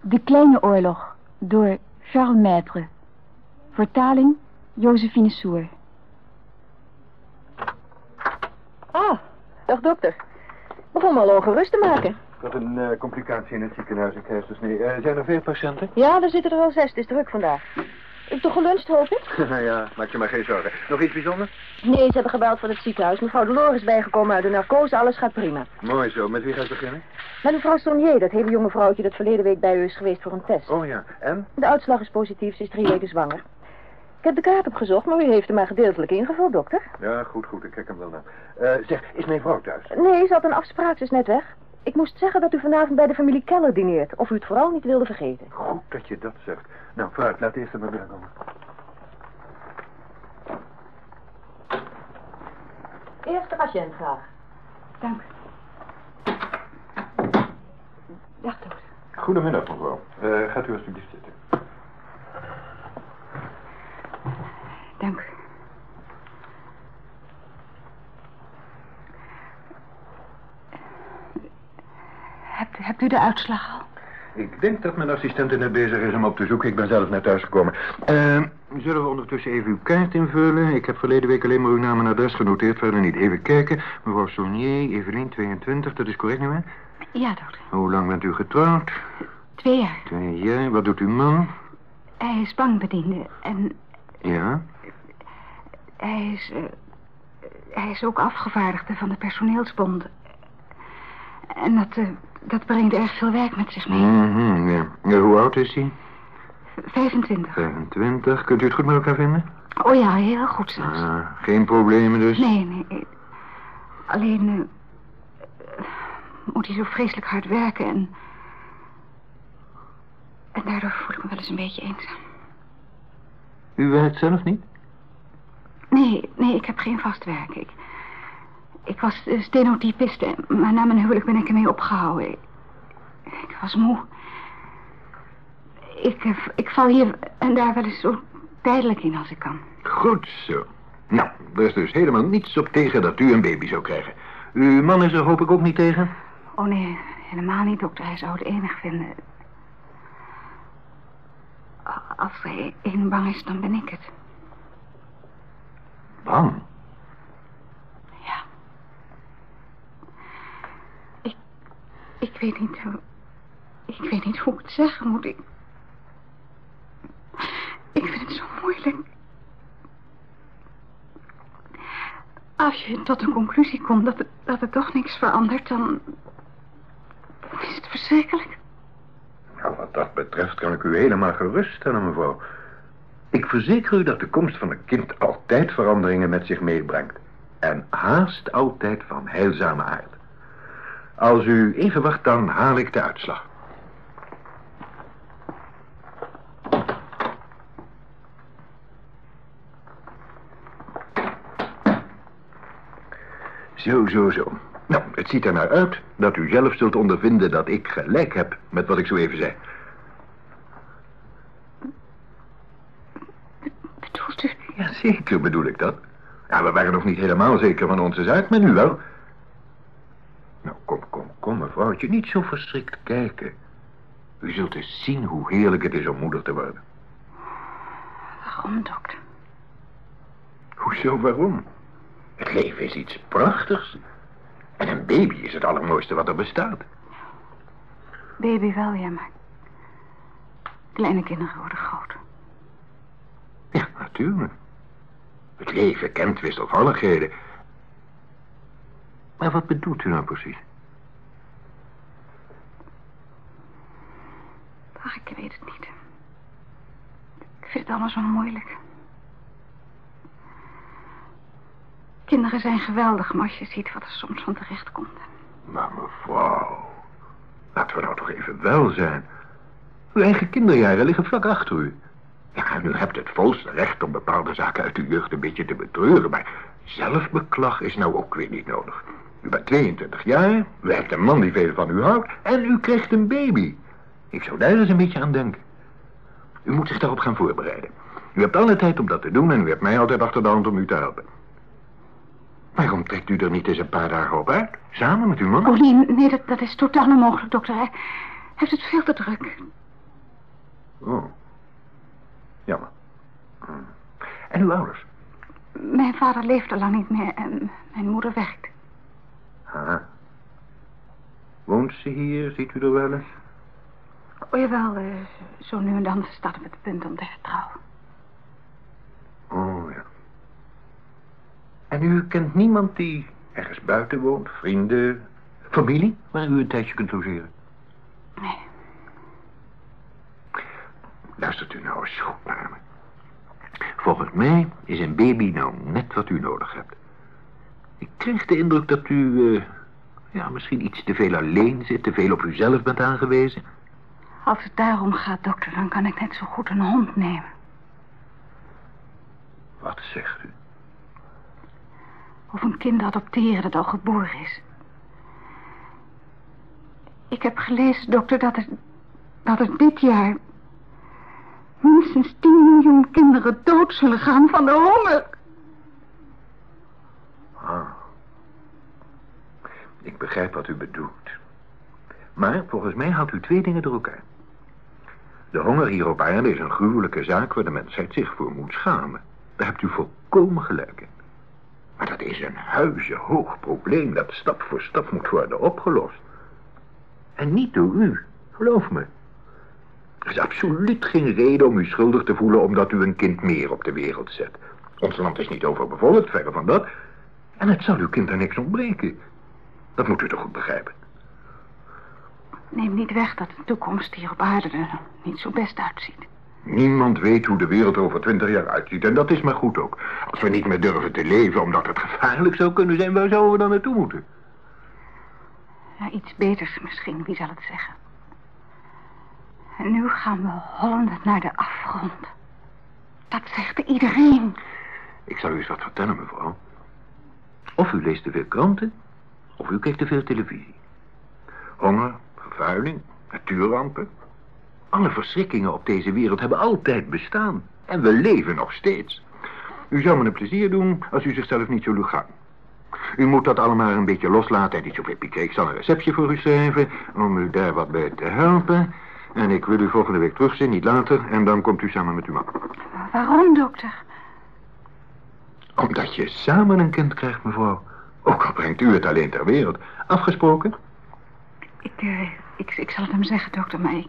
De Kleine Oorlog door Charles Maître. Vertaling Josephine Soer. Ah, dag dokter. Begon me al ongerust te maken. Ik had een eh, complicatie in het ziekenhuis, ik dus nee. Eh, zijn er veel patiënten? Ja, er zitten er wel zes. Het is druk vandaag. Hebt toch geluncht, hoop ik? ja, maak je maar geen zorgen. Nog iets bijzonders? Nee, ze hebben gebeld van het ziekenhuis. Mevrouw Delors is bijgekomen uit de narcose. Alles gaat prima. Mooi zo. Met wie ga je beginnen? Met mevrouw Sonier, dat hele jonge vrouwtje dat verleden week bij u is geweest voor een test. Oh ja, en? De uitslag is positief. Ze is drie weken zwanger. Ik heb de kaart opgezocht, maar u heeft hem maar gedeeltelijk ingevuld, dokter. Ja, goed, goed. Ik kijk hem wel naar. Eh, zeg, is mijn vrouw thuis? Nee, ze had een afspraak. Ze is net weg. Ik moest zeggen dat u vanavond bij de familie Keller dineert. Of u het vooral niet wilde vergeten. Goed dat je dat zegt. Nou, vooruit. Laat eerst maar binnenkomen. Eerste patiënt graag. Dank. Dag, dokter. Goedemiddag, mevrouw. Eh, gaat u alsjeblieft zitten. Dank. Hebt, u de uitslag al? Ik denk dat mijn assistent net bezig is om op te zoeken. Ik ben zelf net thuisgekomen. Uh, zullen we ondertussen even uw kaart invullen? Ik heb verleden week alleen maar uw naam en adres genoteerd. Verder niet. Even kijken. Mevrouw Saunier, Evelien, 22. Dat is correct nu, hè? Ja, dokter. Hoe lang bent u getrouwd? Twee jaar. Twee jaar. Wat doet uw man? Hij is bankbediende en Ja? hij is... eh, hij is ook afgevaardigde van de personeelsbond. En dat, eh, dat brengt erg veel werk met zich mee. Mhm, ja. Ja, Hoe oud is hij? 25. 25. Kunt u het goed met elkaar vinden? Oh ja, heel goed zelfs. Ah, geen problemen dus? Nee, nee. Alleen eh, moet hij zo vreselijk hard werken en... En daardoor voel ik me wel eens een beetje eenzaam. U werkt zelf niet? Nee, nee, ik heb geen vast werk. Ik, ik was eh, stenotypist, en- maar na mijn huwelijk ben ik ermee opgehouden. Ik, was moe. Ik, eh, ik val hier en daar wel eens zo tijdelijk in als ik kan. Goed zo. Nou, er is dus helemaal niets op tegen dat u een baby zou krijgen. Uw man is er hoop ik ook niet tegen? Oh nee, helemaal niet, dokter. Hij zou het enig vinden. Als er één bang is, dan ben ik het. Bang? Ja. Ik... Ik weet niet hoe... Ik weet niet hoe ik het zeggen moet. Ik... Ik vind het zo moeilijk. Als je tot een conclusie komt dat, het, dat er toch niks verandert, dan... dan is het verschrikkelijk. Nou, wat dat betreft kan ik u helemaal geruststellen, mevrouw. Ik verzeker u dat de komst van een kind altijd veranderingen met zich meebrengt. En haast altijd van heilzame aard. Als u even wacht, dan haal ik de uitslag. Zo, zo, zo. Nou, het ziet er naar uit dat u zelf zult ondervinden dat ik gelijk heb met wat ik zo even zei. Bedoelt u... Jazeker bedoel ik dat. Ja, we waren nog niet helemaal zeker van onze zaak, maar nu wel. Nou, kom, kom, kom, mevrouwtje, niet zo verschrikt kijken. U zult eens zien hoe heerlijk het is om moeder te worden. Waarom, dokter? Hoezo, waarom? Het leven is iets prachtigs. En een baby is het allermooiste wat er bestaat. Baby wel, ja, maar... Kleine kinderen worden groot. Ja, natuurlijk. Het leven kent wisselvalligheden. Maar wat bedoelt u nou precies? Ach, ik weet het niet. Ik vind het allemaal zo moeilijk. Kinderen zijn geweldig, maar als je ziet wat er soms van terecht komt. Maar mevrouw, laten we nou toch even wel zijn. Uw eigen kinderjaren liggen vlak achter u. Ja, en u hebt het volste recht om bepaalde zaken uit uw jeugd een beetje te betreuren, maar zelfbeklag is nou ook weer niet nodig. U bent 22 jaar, u hebt een man die veel van u houdt en u krijgt een baby. Ik zou daar eens een beetje aan denken. U moet zich daarop gaan voorbereiden. U hebt alle tijd om dat te doen en u hebt mij altijd achter de hand om u te helpen. Waarom trekt u er niet eens een paar dagen op uit? Samen met uw man? Oh nee, nee dat, dat is totaal onmogelijk, dokter. Hij heeft het veel te druk. Oh. Jammer. Hm. En uw ouders? Mijn vader leeft al lang niet meer en mijn moeder werkt. Ah. Woont ze hier? Ziet u er wel eens? Oh jawel, eh, zo nu en dan staat op het punt om te hertrouwen. Oh, ja. En u kent niemand die ergens buiten woont? Vrienden, familie, waar u een tijdje kunt logeren? Nee, Luistert u nou eens goed naar me. Volgens mij is een baby nou net wat u nodig hebt. Ik kreeg de indruk dat u, eh, ja, misschien iets te veel alleen zit, te veel op uzelf bent aangewezen. als het daarom gaat, dokter, dan kan ik net zo goed een hond nemen. Wat zegt u? Of een kind adopteren dat al geboren is. Ik heb gelezen, dokter, dat er, dat er dit jaar minstens 10 miljoen kinderen dood zullen gaan van de honger. Ah. Ik begrijp wat u bedoelt. Maar volgens mij haalt u twee dingen door elkaar. De honger hier op aarde is een gruwelijke zaak waar de mensheid zich voor moet schamen. Daar hebt u volkomen gelijk in. Maar dat is een huizenhoog probleem dat stap voor stap moet worden opgelost. En niet door u, geloof me. Er is absoluut geen reden om u schuldig te voelen omdat u een kind meer op de wereld zet. Ons land is niet overbevolkt, verre van dat. En het zal uw kind er niks ontbreken. Dat moet u toch goed begrijpen. Neem niet weg dat de toekomst hier op aarde er niet zo best uitziet. Niemand weet hoe de wereld er over twintig jaar uitziet. En dat is maar goed ook. Als we niet meer durven te leven omdat het gevaarlijk zou kunnen zijn... waar zouden we dan naartoe moeten? Ja, iets beters misschien, wie zal het zeggen. En nu gaan we hollend naar de afgrond. Dat zegt iedereen. Ik zal u eens wat vertellen, mevrouw. Of u leest te veel kranten... of u kijkt te veel televisie. Honger, vervuiling, natuurrampen... Alle verschrikkingen op deze wereld hebben altijd bestaan. En we leven nog steeds. U zou me een plezier doen als u zichzelf niet zo gaan. U moet dat allemaal een beetje loslaten en niet zoveel piekeren. Ik zal een receptje voor u schrijven om u daar wat bij te helpen. En ik wil u volgende week terugzien, niet later. En dan komt u samen met uw man. Waarom, dokter? Omdat je samen een kind krijgt, mevrouw. Ook al brengt u het alleen ter wereld. Afgesproken? Ik, eh, ik, ik zal het hem zeggen, dokter, maar ik...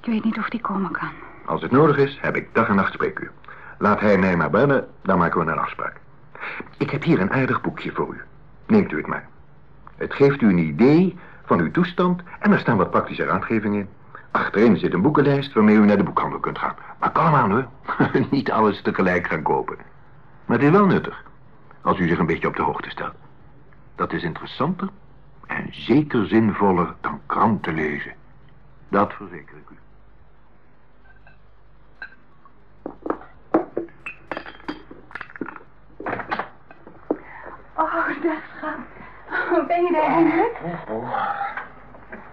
Ik weet niet of die komen kan. Als het nodig is, heb ik dag en nacht spreekuur. Laat hij mij maar bellen, dan maken we een afspraak. Ik heb hier een aardig boekje voor u. Neemt u het maar. Het geeft u een idee van uw toestand en er staan wat praktische raadgevingen in. Achterin zit een boekenlijst waarmee u naar de boekhandel kunt gaan. Maar kalm aan hoor, niet alles tegelijk gaan kopen. Maar het is wel nuttig, als u zich een beetje op de hoogte stelt. Dat is interessanter en zeker zinvoller dan kranten lezen. Dat verzeker ik u. Oh, dag, schat. Ben je daar eindelijk? Oh,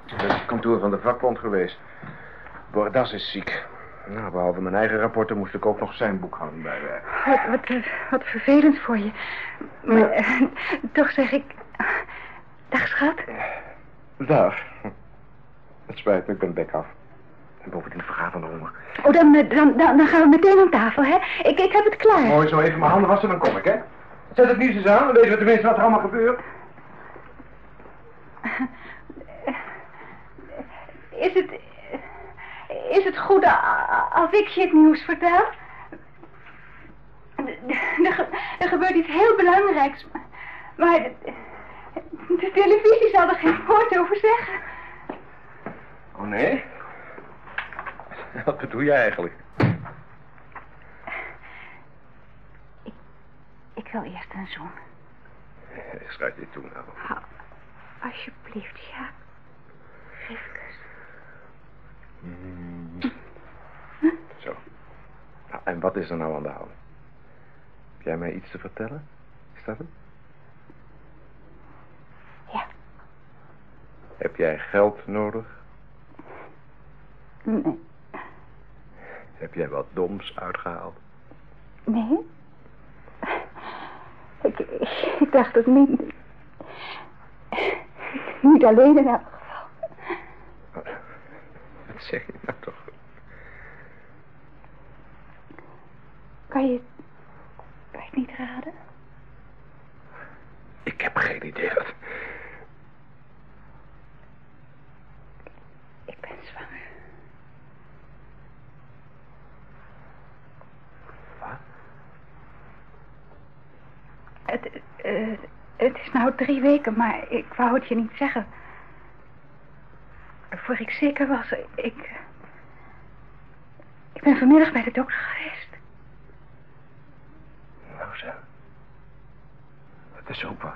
Dat is het kantoor van de vakbond geweest. Bordas is ziek. Nou, behalve mijn eigen rapporten moest ik ook nog zijn boekhouding bijwerken. Wat, wat, eh, wat vervelend voor je. Maar eh, toch zeg ik... Dag, schat. Dag. Het spijt me, ik ben bek af. En bovendien vergaat van de honger. Oh, dan, eh, dan, dan, dan gaan we meteen aan tafel, hè? Ik, ik heb het klaar. Mooi, zo even mijn handen wassen, dan kom ik, hè? Zet het nieuws eens aan, dan weten we tenminste wat er allemaal gebeurt. Is het... Is het goed als ik je het nieuws vertel? Er, ge- er gebeurt iets heel belangrijks. Maar de, de televisie zal er geen woord over zeggen. Oh, nee? Wat bedoel je eigenlijk? Ik wil eerst een zoen. Schrijf dit toe nou. Hou, alsjeblieft, ja. Geef een kus. Zo. Nou, en wat is er nou aan de hand? Heb jij mij iets te vertellen? Is dat het? Ja. Heb jij geld nodig? Nee. Heb jij wat doms uitgehaald? Nee? Ik, ik dacht het niet. Niet alleen in elk geval. Wat zeg je nou toch? Kan je... Kan je het niet raden? Ik heb geen idee wat... Ik ben zwanger. Wat? Het, eh, het is nou drie weken, maar ik wou het je niet zeggen. Voor ik zeker was, ik... Ik ben vanmiddag bij de dokter geweest. Nou zo. Dat is wat.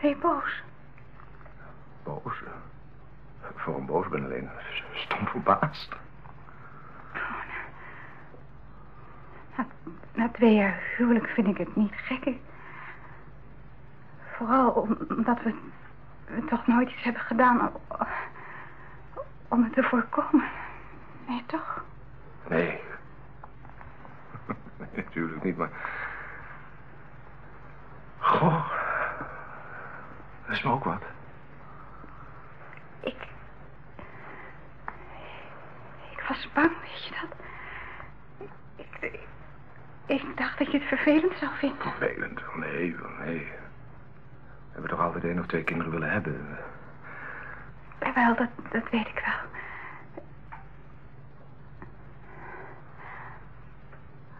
Ben je boos? Boos. Voor een boos ben alleen stom verbaasd. Na, na twee jaar huwelijk vind ik het niet gek. Vooral omdat we, we toch nooit iets hebben gedaan om, om het te voorkomen. Nee, toch? Nee. Nee, natuurlijk niet, maar... Goh. Dat is me ook wat. Ik... Ik was bang, weet je dat? Ik, ik, ik dacht dat je het vervelend zou vinden. Vervelend. Nee, nee. We hebben toch altijd één of twee kinderen willen hebben. Wel, dat, dat weet ik wel.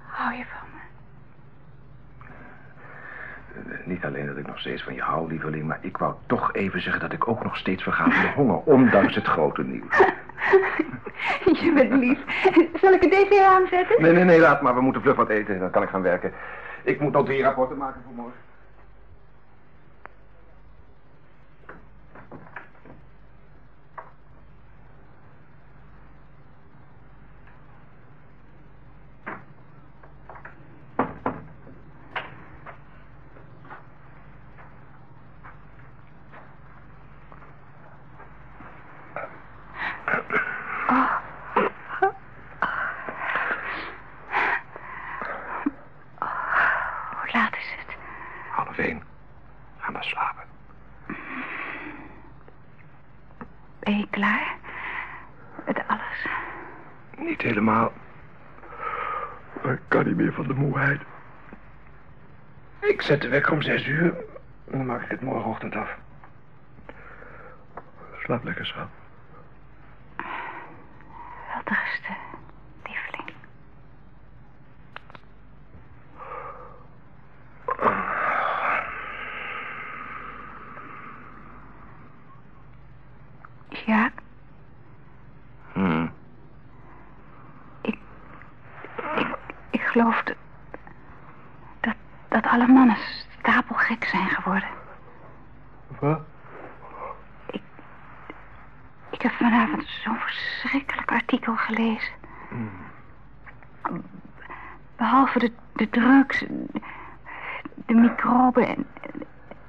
Hou je van Niet alleen dat ik nog steeds van je hou, lieveling, maar ik wou toch even zeggen dat ik ook nog steeds verga van de honger, ondanks het grote nieuws. Je bent lief. Zal ik het deze aanzetten? Nee, nee, nee, laat maar. We moeten vlug wat eten, dan kan ik gaan werken. Ik moet nog drie rapporten maken voor morgen. Hoe laat is het? Half één. Ga maar slapen. Ben je klaar? Met alles? Niet helemaal. Maar ik kan niet meer van de moeheid. Ik zet de wekker om zes uur. Dan maak ik het morgenochtend af. Slaap lekker, schat. Wel rusten, lieveling. Ja, Hm. ik, ik geloof dat, dat, dat alle mannen stapelgek zijn geworden. Wat? Ik heb vanavond zo'n verschrikkelijk artikel gelezen. Behalve de, de drugs, de microben en,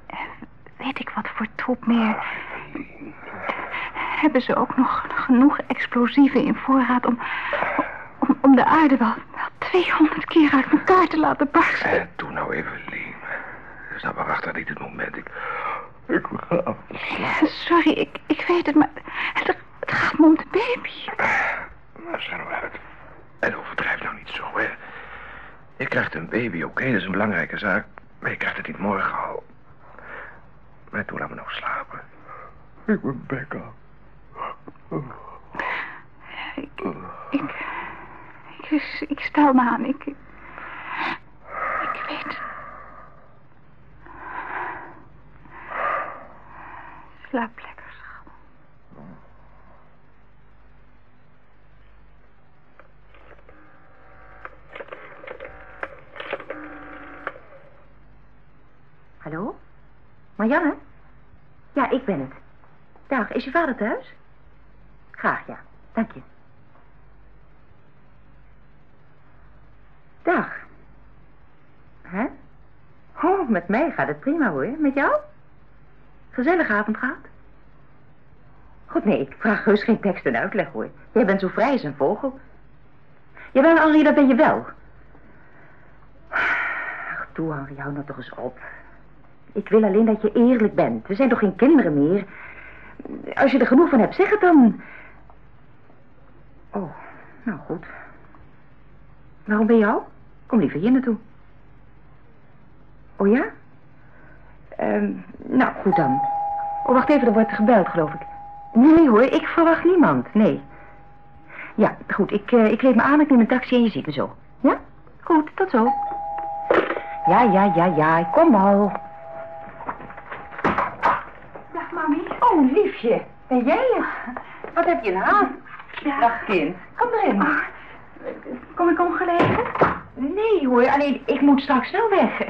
en weet ik wat voor troep meer. Hebben ze ook nog genoeg explosieven in voorraad om, om, om de aarde wel, wel 200 keer uit elkaar te laten barsten? Eh, doe nou even, Lien. Het is nou waarachtig niet het moment. Ik, ik ga af te slapen. Sorry, ik, ik weet het, maar het, het gaat me om de baby. Nou, zeg nou uit. En overdrijf nou niet zo, hè. Je krijgt een baby, oké, dat is een belangrijke zaak. Maar je krijgt het niet morgen al. Maar toen laat me nog slapen. Ik ben af. Ik, ik, ik, ik stel me aan, ik, ik weet. Slaap lekker, schat. Hallo? Marianne? Ja, ik ben het. Dag, is je vader thuis? Graag, ja. Dank je. Dag. Hè? Oh, met mij gaat het prima hoor. Met jou? Gezellige avond gehad? Goed, nee, ik vraag heus geen tekst en uitleg hoor. Jij bent zo vrij als een vogel. Jawel, Henri, dat ben je wel. Ach, toe, Henri, hou nou toch eens op. Ik wil alleen dat je eerlijk bent. We zijn toch geen kinderen meer? Als je er genoeg van hebt, zeg het dan. Oh, nou goed. Waarom ben je al? Kom liever hier naartoe. Oh ja? Ehm, nou, goed dan. Oh, wacht even, er wordt gebeld, geloof ik. Nee hoor, ik verwacht niemand, nee. Ja, goed, ik, eh, ik kleed me aan, ik neem een taxi en je ziet me zo. Ja? Goed, tot zo. Ja, ja, ja, ja, ik kom al. Oh, liefje. En jij? Wat heb je nou? Ja. Dag, kind. Kom erin. Ah, kom ik ongelegen? Nee hoor, alleen ik moet straks snel weg.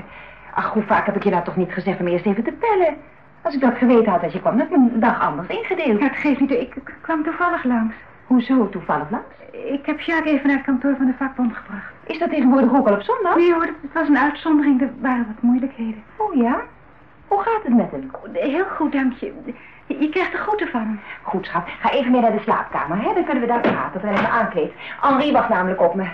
Ach, hoe vaak heb ik je nou toch niet gezegd om eerst even te bellen? Als ik dat geweten had als je kwam, had ik mijn dag anders ingedeeld. Ja, het geeft niet. Ik ik kwam toevallig langs. Hoezo toevallig langs? Ik heb Jacques even naar het kantoor van de vakbond gebracht. Is dat tegenwoordig ook al op zondag? Nee hoor, het was een uitzondering. Er waren wat moeilijkheden. Oh ja? Hoe gaat het met hem? Heel goed, dank je. Je, krijgt er groeten van. Goed, schat. Ga even mee naar de slaapkamer, hè? Dan kunnen we daar praten terwijl ik me aankleed. Henri wacht namelijk op me.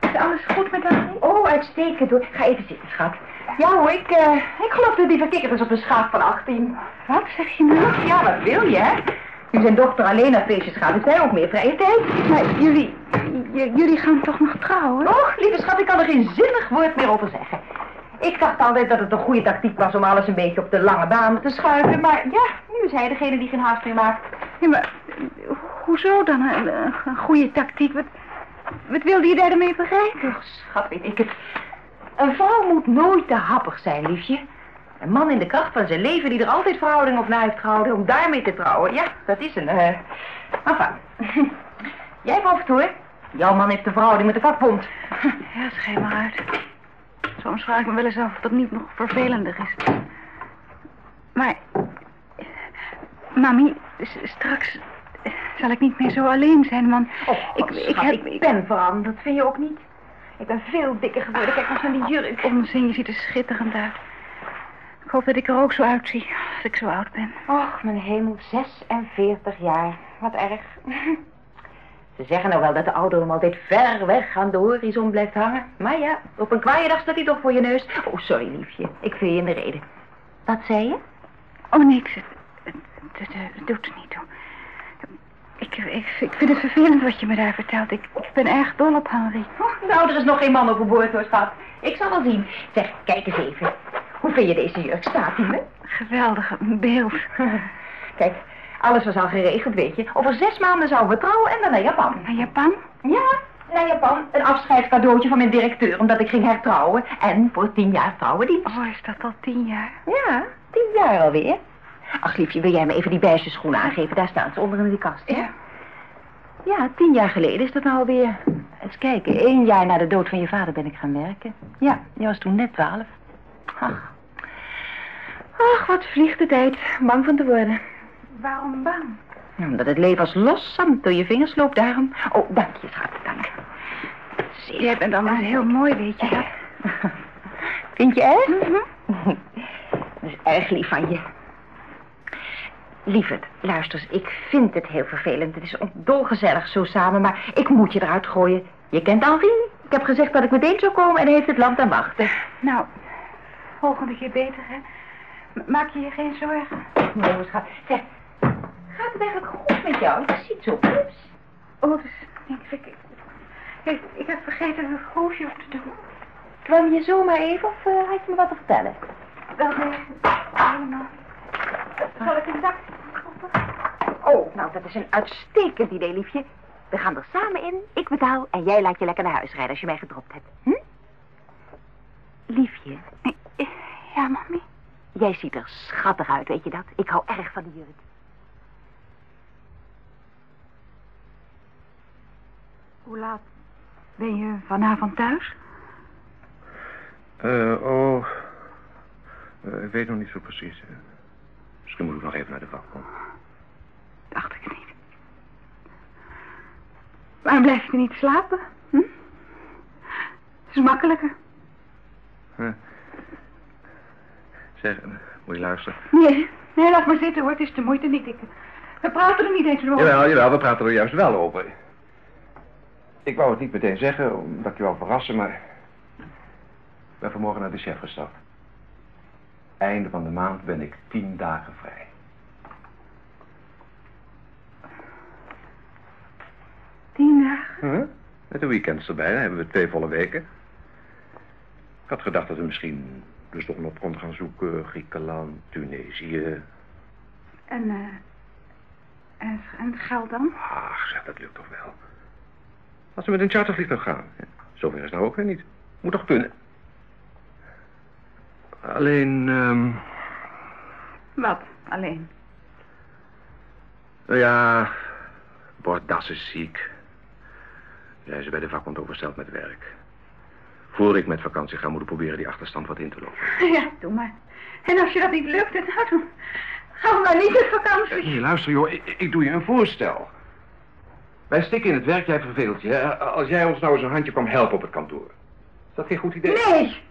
Is alles goed met Henri? Oh, uitstekend hoor. Ga even zitten, schat. Ja hoor, ik, eh, ik geloof dat die verkikkerd is op een schaap van 18. Wat zeg je nou? Ja, wat wil je, hè? Nu zijn dochter alleen naar feestjes gaat, dus wij ook meer vrije tijd. Maar jullie, jullie gaan toch nog trouwen? Och, lieve schat, ik kan er geen zinnig woord meer over zeggen. Ik dacht altijd dat het een goede tactiek was om alles een beetje op de lange baan te schuiven. Maar ja, nu is hij degene die geen haast meer maakt. Ja, maar eh, hoezo dan een, een goede tactiek? Wat, wat wilde je daarmee bereiken? Schat, weet ik het. Een vrouw moet nooit te happig zijn, liefje. Een man in de kracht van zijn leven die er altijd verhouding op na heeft gehouden om daarmee te trouwen. Ja, dat is een... eh enfin. Jij hoofd hoor. Jouw man heeft de verhouding met de vakbond. Ja, schijn maar uit. Soms vraag ik me wel eens af of dat niet nog vervelender is. Maar, mami, straks zal ik niet meer zo alleen zijn, want Oh, ik, heb... ik ben veranderd, vind je ook niet? Ik ben veel dikker geworden. Kijk maar naar die jurk. Onzin, je ziet er schitterend uit. Ik hoop dat ik er ook zo uitzie als ik zo oud ben. Och, mijn hemel, 46 jaar. Wat erg. Ze zeggen nou wel dat de ouderdom altijd ver weg aan de horizon blijft hangen. Maar ja, op een kwaaie dag staat hij toch voor je neus. Oh, sorry, liefje. Ik viel je in de reden. Wat zei je? Oh, niks. Het, het, het, het doet er niet toe. Ik, ik, ik vind het vervelend wat je me daar vertelt. Ik, ik ben erg dol op Henri. Oh, nou, er is nog geen man overboord hoor, schat. Ik zal wel zien. Zeg, kijk eens even. Hoe vind je deze jurk? Staat hij me? Geweldig, een beeld. Kijk, alles was al geregeld, weet je. Over zes maanden zouden we trouwen en dan naar Japan. Naar Japan? Ja, naar Japan. Een afscheidscadeautje van mijn directeur, omdat ik ging hertrouwen. En voor tien jaar trouwendienst. Oh, is dat al tien jaar? Ja, tien jaar alweer. Ach, liefje, wil jij me even die beige schoenen aangeven? Daar staan ze onder in die kast, hè? Ja. Ja, tien jaar geleden is dat nou alweer. Eens kijken, één jaar na de dood van je vader ben ik gaan werken. Ja, je was toen net twaalf. Ach. Ach, wat vliegt de tijd. Bang van te worden. Waarom bang? Omdat het leven als los zand door je vingers loopt, daarom. Oh, dank je, schat, dank. Zie Jij bent anders heel mooi, weet je dat? Vind je echt? Mhm. Dat is erg lief van je. Lieverd, luister eens, ik vind het heel vervelend. Het is dolgezellig zo samen, maar ik moet je eruit gooien. Je kent Henri. Ik heb gezegd dat ik meteen zou komen en hij heeft het land aan wachten. Nou, volgende keer beter, hè? Maak je je geen zorgen? Nee, schat. Zeg, gaat het eigenlijk goed met jou? Je ziet zo knips. Oh, dus niks. Ik, ik, ik heb vergeten een groefje op te doen. Kwam je zomaar even of eh, had je me wat te vertellen? Wel, nee, helemaal. Zal ik een roepen? Oh, nou, dat is een uitstekend idee, liefje. We gaan er samen in, ik betaal en jij laat je lekker naar huis rijden als je mij gedropt hebt. Hm? Liefje, Ja, mami. jij ziet er schattig uit, weet je dat? Ik hou erg van die jurk. Hoe laat ben je vanavond thuis? Eh, oh. Eh, ik weet nog niet zo precies. eh. Misschien moet ik nog even naar de vakbond. Dacht ik niet. Waarom blijf je niet slapen? Hm? Het is makkelijker. Huh. Zeg, moet je luisteren? Nee, nee, laat maar zitten hoor. Het is de moeite niet. Ik, we praten er niet eens over. Jawel, jawel, we praten er juist wel over. Ik wou het niet meteen zeggen, omdat ik je wou verrassen, maar... Ik ben vanmorgen naar de chef gestapt. einde van de maand ben ik tien dagen vrij. Tien dagen? Huh? Met de weekends erbij, dan hebben we twee volle weken. Ik had gedacht dat we misschien dus toch nog konden gaan zoeken. Griekenland, Tunesië. En, eh... en, en geld dan? Ach, zeg, dat lukt toch wel. Als we met een chartervliegtuig gaan. Zover is het nou ook weer niet. Moet toch kunnen. Alleen, ehm... Wat? Alleen? Nou ja, Bordas is ziek. Zij is bij de vakbond oversteld met werk. Voor ik met vakantie ga, moet ik proberen die achterstand wat in te lopen. Ja, doe maar. En als je dat niet lukt, dan nou, gaan we maar niet met vakantie. Hier, luister joh, ik, ik doe je een voorstel. Wij stikken in het werk, jij verveelt je. hè? Als jij ons nou eens een handje kwam helpen op het kantoor. Is dat geen goed idee? Nee!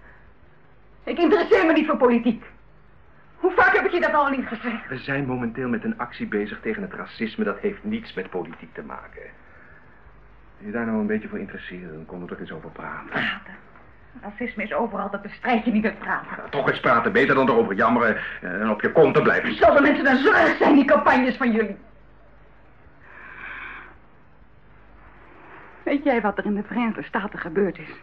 Ik interesseer me niet voor politiek. Hoe vaak heb ik je dat al niet gezegd? We zijn momenteel met een actie bezig tegen het racisme. Dat heeft niets met politiek te maken. Als je daar nou een beetje voor interesseert, dan konden we er eens over praten. Praten. Racisme is overal, dat bestrijd je niet met praten. Toch eens praten, beter dan erover jammeren en op je kont te blijven. Zoveel mensen dan zorg zijn, die campagnes van jullie. Weet jij wat er in de Verenigde Staten gebeurd is?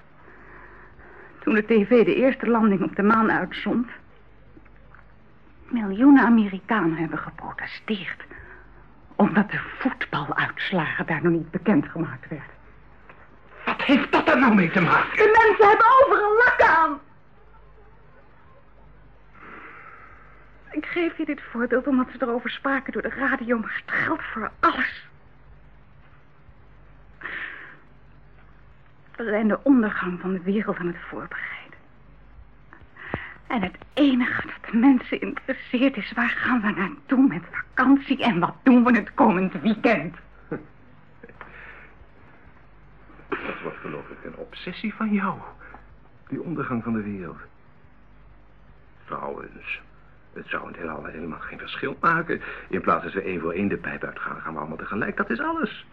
Toen de tv de eerste landing op de maan uitzond... Miljoenen Amerikanen hebben geprotesteerd. Omdat de voetbaluitslagen daar nog niet bekendgemaakt werden. Wat heeft dat er nou mee te maken? De mensen hebben overal lak aan. Ik geef je dit voorbeeld omdat ze erover spraken door de radio, maar het geldt voor alles. We zijn de ondergang van de wereld aan het voorbereiden. En het enige dat mensen interesseert is waar gaan we naartoe met vakantie en wat doen we het komend weekend. Dat wordt geloof ik een obsessie van jou. Die ondergang van de wereld. Trouwens, het zou in het heelal helemaal geen verschil maken. In plaats dat we één voor één de pijp uitgaan, gaan we allemaal tegelijk. Dat is alles.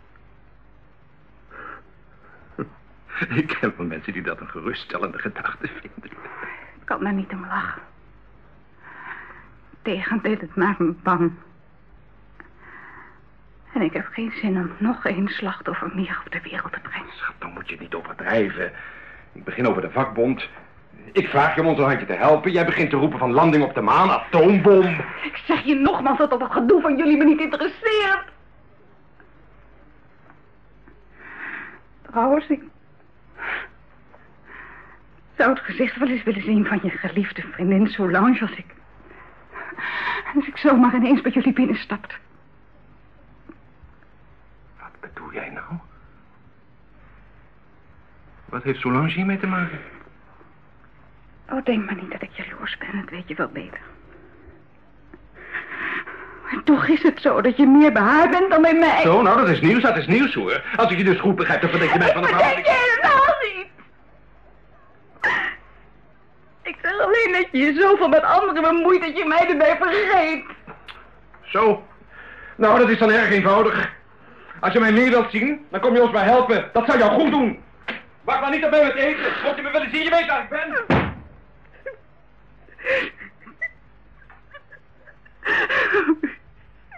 Ik ken wel mensen die dat een geruststellende gedachte vinden. Ik kan daar niet om lachen. Tegendeel, het maakt me bang. En ik heb geen zin om nog één slachtoffer meer op de wereld te brengen. Schat, dan moet je het niet overdrijven. Ik begin over de vakbond. Ik vraag je om ons een handje te helpen. Jij begint te roepen van landing op de maan, atoombom. Ik zeg je nogmaals dat dat gedoe van jullie me niet interesseert. Trouwens, ik zou het gezicht wel eens willen zien van je geliefde vriendin Solange als ik... Als ik zomaar ineens bij jullie binnenstapte. Wat bedoel jij nou? Wat heeft Solange hiermee te maken? Oh, denk maar niet dat ik jaloers ben, dat weet je wel beter. Maar toch is het zo dat je meer bij haar bent dan bij mij. Zo, nou, dat is nieuws, dat is nieuws hoor. Als ik je dus goed begrijp, dan verdenk je mij van een Ik verhaal. bedenk je helemaal niet. Ik zeg alleen dat je je zoveel met anderen bemoeit dat je mij erbij vergeet. Zo. Nou, dat is dan erg eenvoudig. Als je mij meer wilt zien, dan kom je ons maar helpen. Dat zou jou goed doen. Wacht maar niet erbij met eten. Mocht je me willen zien, je weet waar ik ben.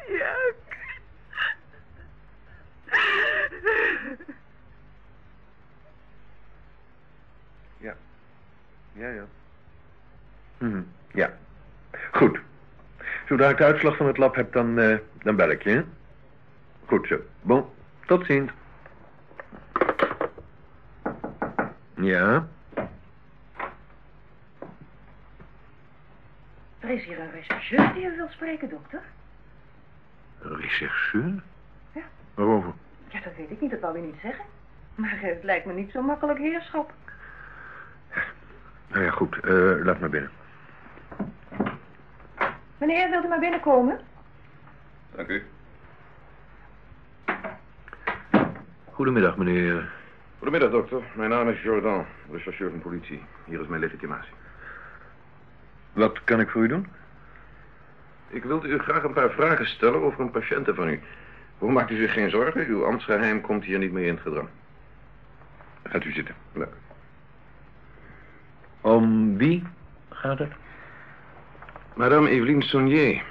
Ja. Ja. Ja, ja. Mhm, ja. Goed. Zodra ik de uitslag van het lab heb, dan, eh, dan bel ik je. hè? Goed zo. Bon. Tot ziens. Ja? Er is hier een rechercheur die u wil spreken, dokter. Een rechercheur? Ja. Waarover? Ja, dat weet ik niet, dat wou u niet zeggen. Maar het lijkt me niet zo makkelijk heerschap. Nou ja, goed. eh, laat maar binnen. Meneer, wilt u maar binnenkomen? Dank u. Goedemiddag, meneer. Goedemiddag, dokter. Mijn naam is Jordan, rechercheur van politie. Hier is mijn legitimatie. Wat kan ik voor u doen? Ik wilde u graag een paar vragen stellen over een patiënte van u. Hoe maakt u zich geen zorgen? Uw ambtsgeheim komt hier niet meer in het gedrang. Gaat u zitten. Dank. Om wie gaat het? Madame Evelien Saunier.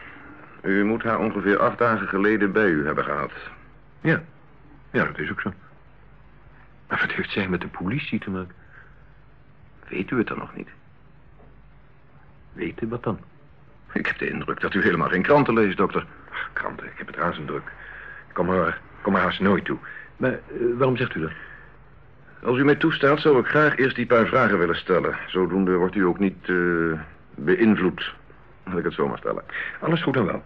U moet haar ongeveer acht dagen geleden bij u hebben gehad. Ja. Ja, dat is ook zo. Maar wat heeft zij met de politie te maken? Weet u het dan nog niet? Weten wat dan? Ik heb de indruk dat u helemaal geen kranten leest, dokter. Ach, kranten, ik heb het razend druk. Ik kom er, kom er haast nooit toe. Maar eh, waarom zegt u dat? Als u mij toestaat, zou ik graag eerst die paar vragen willen stellen. Zodoende wordt u ook niet eh, beïnvloed, wil ik het zo maar stellen. Alles goed en wel.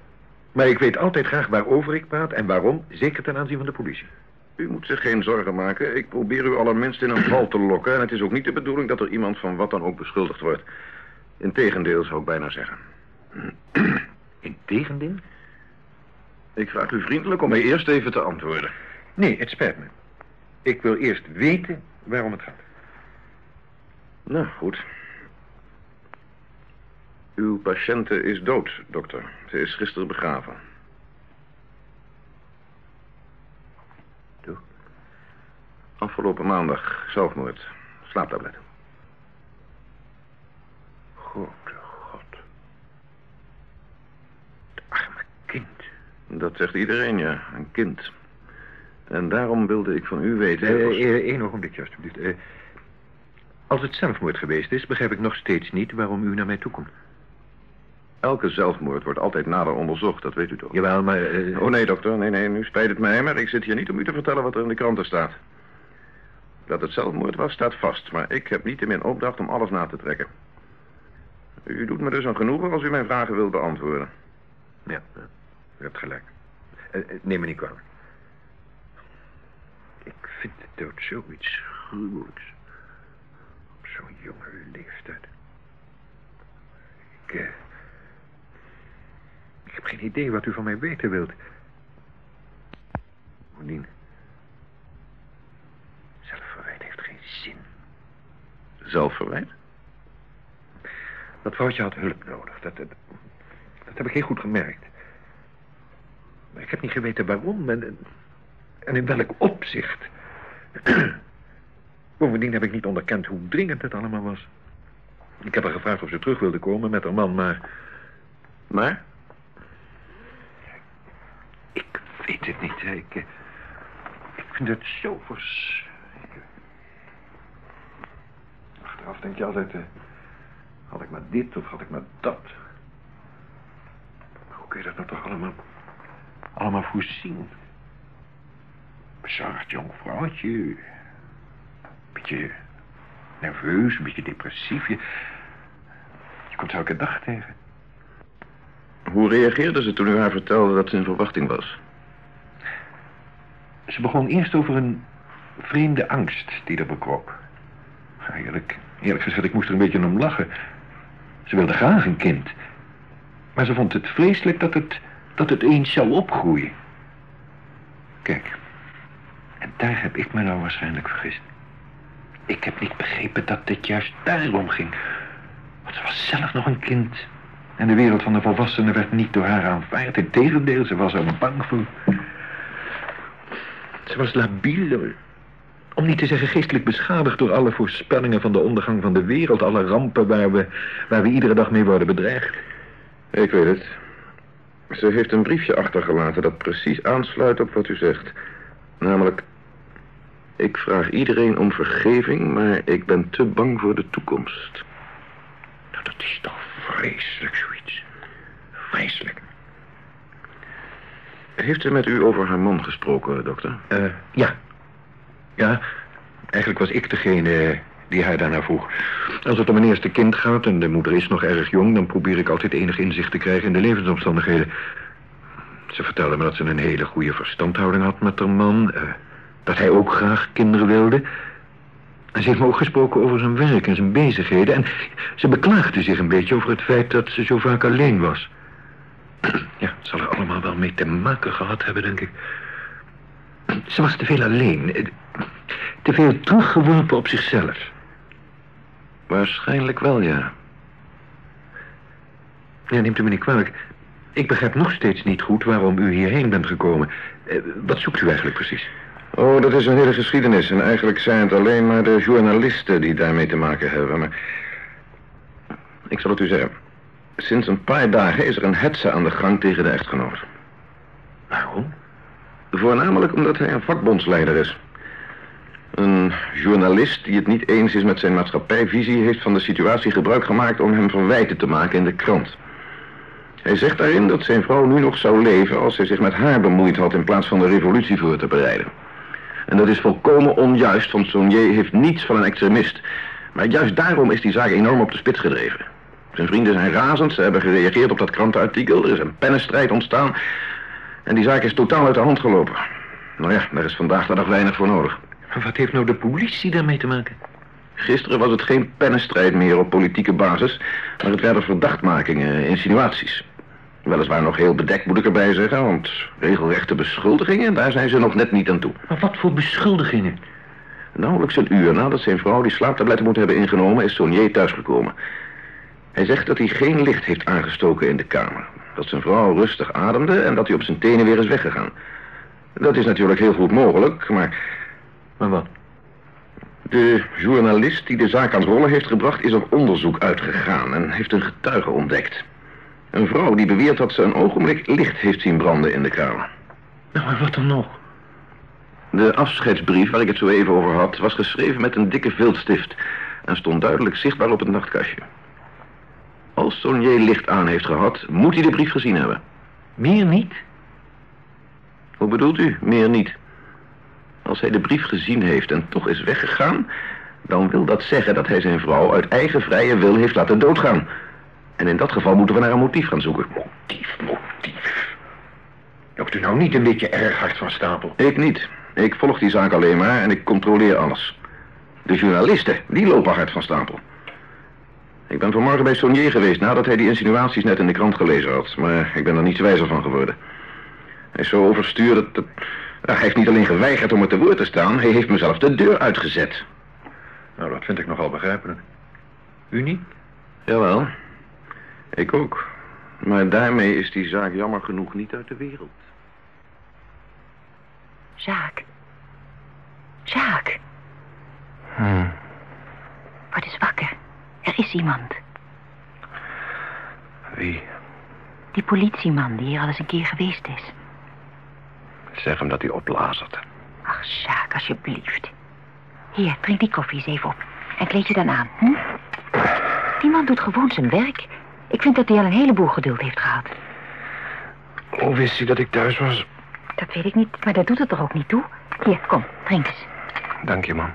Maar ik weet altijd graag waarover ik praat en waarom, zeker ten aanzien van de politie. U moet zich geen zorgen maken. Ik probeer u allerminst in een val te lokken. En het is ook niet de bedoeling dat er iemand van wat dan ook beschuldigd wordt. Integendeel zou ik bijna zeggen. Integendeel? Ik vraag u vriendelijk om mij eerst even te antwoorden. Nee, het spijt me. Ik wil eerst weten waarom het gaat. Nou, goed. Uw patiënte is dood, dokter. Ze is gisteren begraven. Doe. Afgelopen maandag zelfmoord. Slaaptablet. Grote god. Het arme kind. Dat zegt iedereen, ja. Een kind. En daarom wilde ik van u weten... Eén uh, ogenblikje, alstublieft. Uh, als het zelfmoord geweest is, begrijp ik nog steeds niet waarom u naar mij toe komt. Elke zelfmoord wordt altijd nader onderzocht, dat weet u toch? Jawel, maar... Uh... Oh nee, dokter, nee, nee, nu spijt het mij, maar ik zit hier niet om u te vertellen wat er in de kranten staat. Dat het zelfmoord was, staat vast, maar ik heb niet in mijn opdracht om alles na te trekken. U doet me dus een genoegen als u mijn vragen wilt beantwoorden. Ja, u hebt gelijk. Uh, neem me niet kwalijk. Ik vind de dood zoiets gruwelijks. Op zo'n jonge leeftijd. Ik, ik heb geen idee wat u van mij weten wilt. Bovendien... Zelfverwijt heeft geen zin. Zelfverwijt? Dat vrouwtje had hulp nodig. Dat, dat, dat heb ik heel goed gemerkt. Maar ik heb niet geweten waarom en, en in welk opzicht. Bovendien heb ik niet onderkend hoe dringend het allemaal was. Ik heb haar gevraagd of ze terug wilde komen met haar man, maar... Maar? Ik weet het niet. Ik, ik vind het zo verschrikkelijk. Achteraf denk je altijd... Had ik maar dit of had ik maar dat? Hoe kun je dat nou toch allemaal... allemaal voorzien? Bezorgd jong vrouwtje. Beetje nerveus, een beetje depressief. Je, je komt elke dag tegen. Hoe reageerde ze toen u haar vertelde dat ze in verwachting was? Ze begon eerst over een vreemde angst die er bekroop. Eerlijk, gezegd, ik moest er een beetje om lachen. Ze wilde graag een kind. Maar ze vond het vreselijk dat het, dat het eens zou opgroeien. Kijk, en daar heb ik me nou waarschijnlijk vergist. Ik heb niet begrepen dat dit juist daarom ging. Want ze was zelf nog een kind. En de wereld van de volwassenen werd niet door haar aanvaard. Integendeel, ze was er bang voor. Ze was labiel. Om niet te zeggen geestelijk beschadigd door alle voorspellingen van de ondergang van de wereld. Alle rampen waar we, waar we iedere dag mee worden bedreigd. Ik weet het. Ze heeft een briefje achtergelaten dat precies aansluit op wat u zegt. Namelijk, ik vraag iedereen om vergeving, maar ik ben te bang voor de toekomst. Nou, dat is toch vreselijk zoiets. Vreselijk. Heeft ze met u over haar man gesproken, dokter? Uh, ja. Ja, eigenlijk was ik degene die haar daarna vroeg. Als het om een eerste kind gaat en de moeder is nog erg jong... dan probeer ik altijd enig inzicht te krijgen in de levensomstandigheden. Ze vertelde me dat ze een hele goede verstandhouding had met haar man... Uh, dat hij ook graag kinderen wilde. En ze heeft me ook gesproken over zijn werk en zijn bezigheden. En ze beklaagde zich een beetje over het feit dat ze zo vaak alleen was. Ja, het zal er allemaal wel mee te maken gehad hebben, denk ik. Ze was te veel alleen. Te veel teruggeworpen op zichzelf. Waarschijnlijk wel, ja. Ja, neemt u me niet kwalijk. Ik begrijp nog steeds niet goed waarom u hierheen bent gekomen. Eh, wat zoekt u eigenlijk precies? Oh, dat is een hele geschiedenis. En eigenlijk zijn het alleen maar de journalisten die daarmee te maken hebben. Maar ik zal het u zeggen. Sinds een paar dagen is er een hetze aan de gang tegen de echtgenoot. Waarom? Voornamelijk omdat hij een vakbondsleider is. Een journalist die het niet eens is met zijn maatschappijvisie... heeft van de situatie gebruik gemaakt om hem verwijten te maken in de krant. Hij zegt daarin dat zijn vrouw nu nog zou leven... als hij zich met haar bemoeid had in plaats van de revolutie voor te bereiden. En dat is volkomen onjuist, want Saunier heeft niets van een extremist. Maar juist daarom is die zaak enorm op de spits gedreven. Zijn vrienden zijn razend, ze hebben gereageerd op dat krantenartikel... er is een pennenstrijd ontstaan... en die zaak is totaal uit de hand gelopen. Nou ja, daar is vandaag de dag weinig voor nodig. Maar wat heeft nou de politie daarmee te maken? Gisteren was het geen pennenstrijd meer op politieke basis... maar het werden verdachtmakingen, insinuaties. Weliswaar nog heel bedekt, moet ik erbij zeggen... want regelrechte beschuldigingen, daar zijn ze nog net niet aan toe. Maar wat voor beschuldigingen? Nauwelijks een uur nadat zijn vrouw die slaaptabletten moet hebben ingenomen... is Saunier thuisgekomen. Hij zegt dat hij geen licht heeft aangestoken in de kamer. Dat zijn vrouw rustig ademde en dat hij op zijn tenen weer is weggegaan. Dat is natuurlijk heel goed mogelijk, maar... Maar wat? De journalist die de zaak aan het rollen heeft gebracht... is op onderzoek uitgegaan en heeft een getuige ontdekt. Een vrouw die beweert dat ze een ogenblik licht heeft zien branden in de kamer. Nou, maar wat dan nog? De afscheidsbrief waar ik het zo even over had... was geschreven met een dikke viltstift... en stond duidelijk zichtbaar op het nachtkastje. Als Saunier licht aan heeft gehad, moet hij de brief gezien hebben. Meer niet? Hoe bedoelt u? Meer niet. Als hij de brief gezien heeft en toch is weggegaan... dan wil dat zeggen dat hij zijn vrouw uit eigen vrije wil heeft laten doodgaan. En in dat geval moeten we naar een motief gaan zoeken. Motief, motief. Loopt u nou niet een beetje erg hard van stapel? Ik niet. Ik volg die zaak alleen maar en ik controleer alles. De journalisten, die lopen hard van stapel. Ik ben vanmorgen bij Saunier geweest nadat hij die insinuaties net in de krant gelezen had. Maar ik ben er niets wijzer van geworden. Hij is zo overstuur dat... dat- hij heeft niet alleen geweigerd om het te woord te staan... hij heeft mezelf de deur uitgezet. Nou, dat vind ik nogal begrijpelijk. U niet? Jawel, ik ook. Maar daarmee is die zaak jammer genoeg niet uit de wereld. Jacques. Jacques, Hm. word eens wakker. Er is iemand. Wie? Die politieman die hier al eens een keer geweest is. Zeg hem dat hij oplazert. Ach, Jacques, alsjeblieft. Hier, drink die koffie eens even op. En kleed je dan aan, hm? Die man doet gewoon zijn werk. Ik vind dat hij al een heleboel geduld heeft gehad. Hoe wist hij dat ik thuis was? Dat weet ik niet, maar dat doet het er ook niet toe. Hier, kom, drink eens. Dank je, man.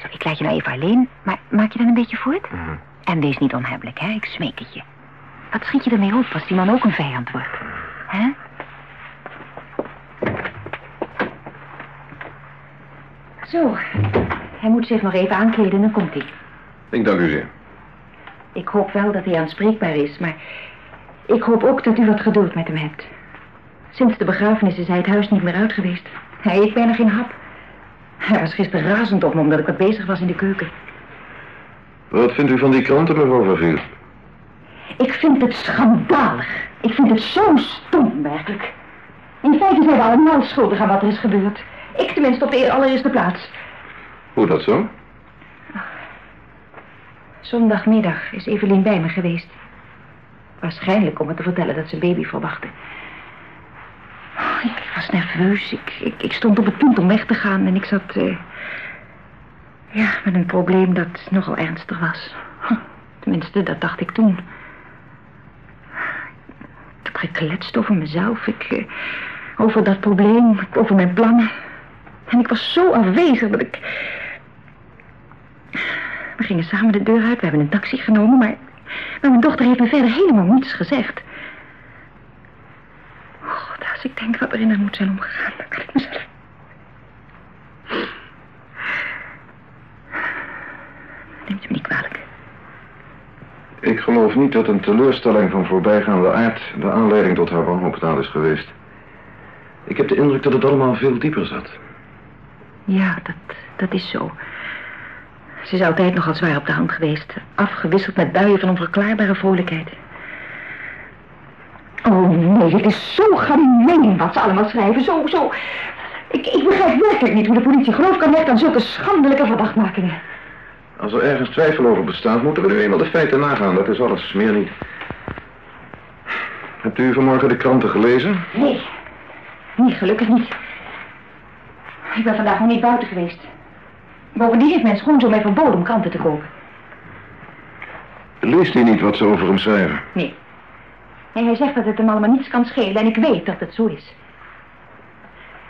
Zo, ik laat je nou even alleen, maar maak je dan een beetje voort? Mhm. En wees niet onhebbelijk, hè? Ik smeek het je. Wat schiet je ermee op als die man ook een vijand wordt? Hè? Zo, hij moet zich nog even aankleden, dan komt hij. Ik dank u zeer. Ik hoop wel dat hij aanspreekbaar is, maar ik hoop ook dat u wat geduld met hem hebt. Sinds de begrafenis is hij het huis niet meer uit geweest. Hij eet bijna geen hap. Hij was gisteren razend op me omdat ik wat bezig was in de keuken. Wat vindt u van die kranten, mevrouw Verviel? Ik vind het schandalig. Ik vind het zo stom, werkelijk. In feite zijn we allemaal schuldig aan wat er is gebeurd. Ik tenminste op de allereerste plaats. Hoe dat zo? Zondagmiddag is Evelien bij me geweest. Waarschijnlijk om me te vertellen dat ze een baby verwachtte. Ik was nerveus. Ik, ik, ik stond op het punt om weg te gaan en ik zat... eh, ja, met een probleem dat nogal ernstig was. Tenminste, dat dacht ik toen. Ik heb gekletst over mezelf. Ik, eh, over dat probleem, over mijn plannen. En ik was zo afwezig dat ik... We gingen samen de deur uit. We hebben een taxi genomen, maar... maar mijn dochter heeft me verder helemaal niets gezegd. God, als ik denk wat er in haar moet zijn omgegaan, dan kan ik mezelf... Neemt u me niet kwalijk. Ik geloof niet dat een teleurstelling van voorbijgaande aard... de aanleiding tot haar wanhoopstaal is geweest. Ik heb de indruk dat het allemaal veel dieper zat. Ja, dat, dat is zo. Ze is altijd nogal zwaar op de hand geweest. Afgewisseld met buien van onverklaarbare vrolijkheid. Oh nee, het is zo gemeen wat ze allemaal schrijven. Zo, zo. Ik, ik begrijp werkelijk niet hoe de politie geloof kan leggen aan zulke schandelijke verdachtmakingen. Als er ergens twijfel over bestaat, moeten we nu eenmaal de feiten nagaan. Dat is alles, meer niet. Hebt u vanmorgen de kranten gelezen? Nee. Nee, gelukkig niet. Ik ben vandaag nog niet buiten geweest. Bovendien heeft mijn schoonzoon mij verboden om kranten te kopen. Leest u niet wat ze over hem schrijven? Nee. Hij zegt dat het hem allemaal niets kan schelen en ik weet dat het zo is.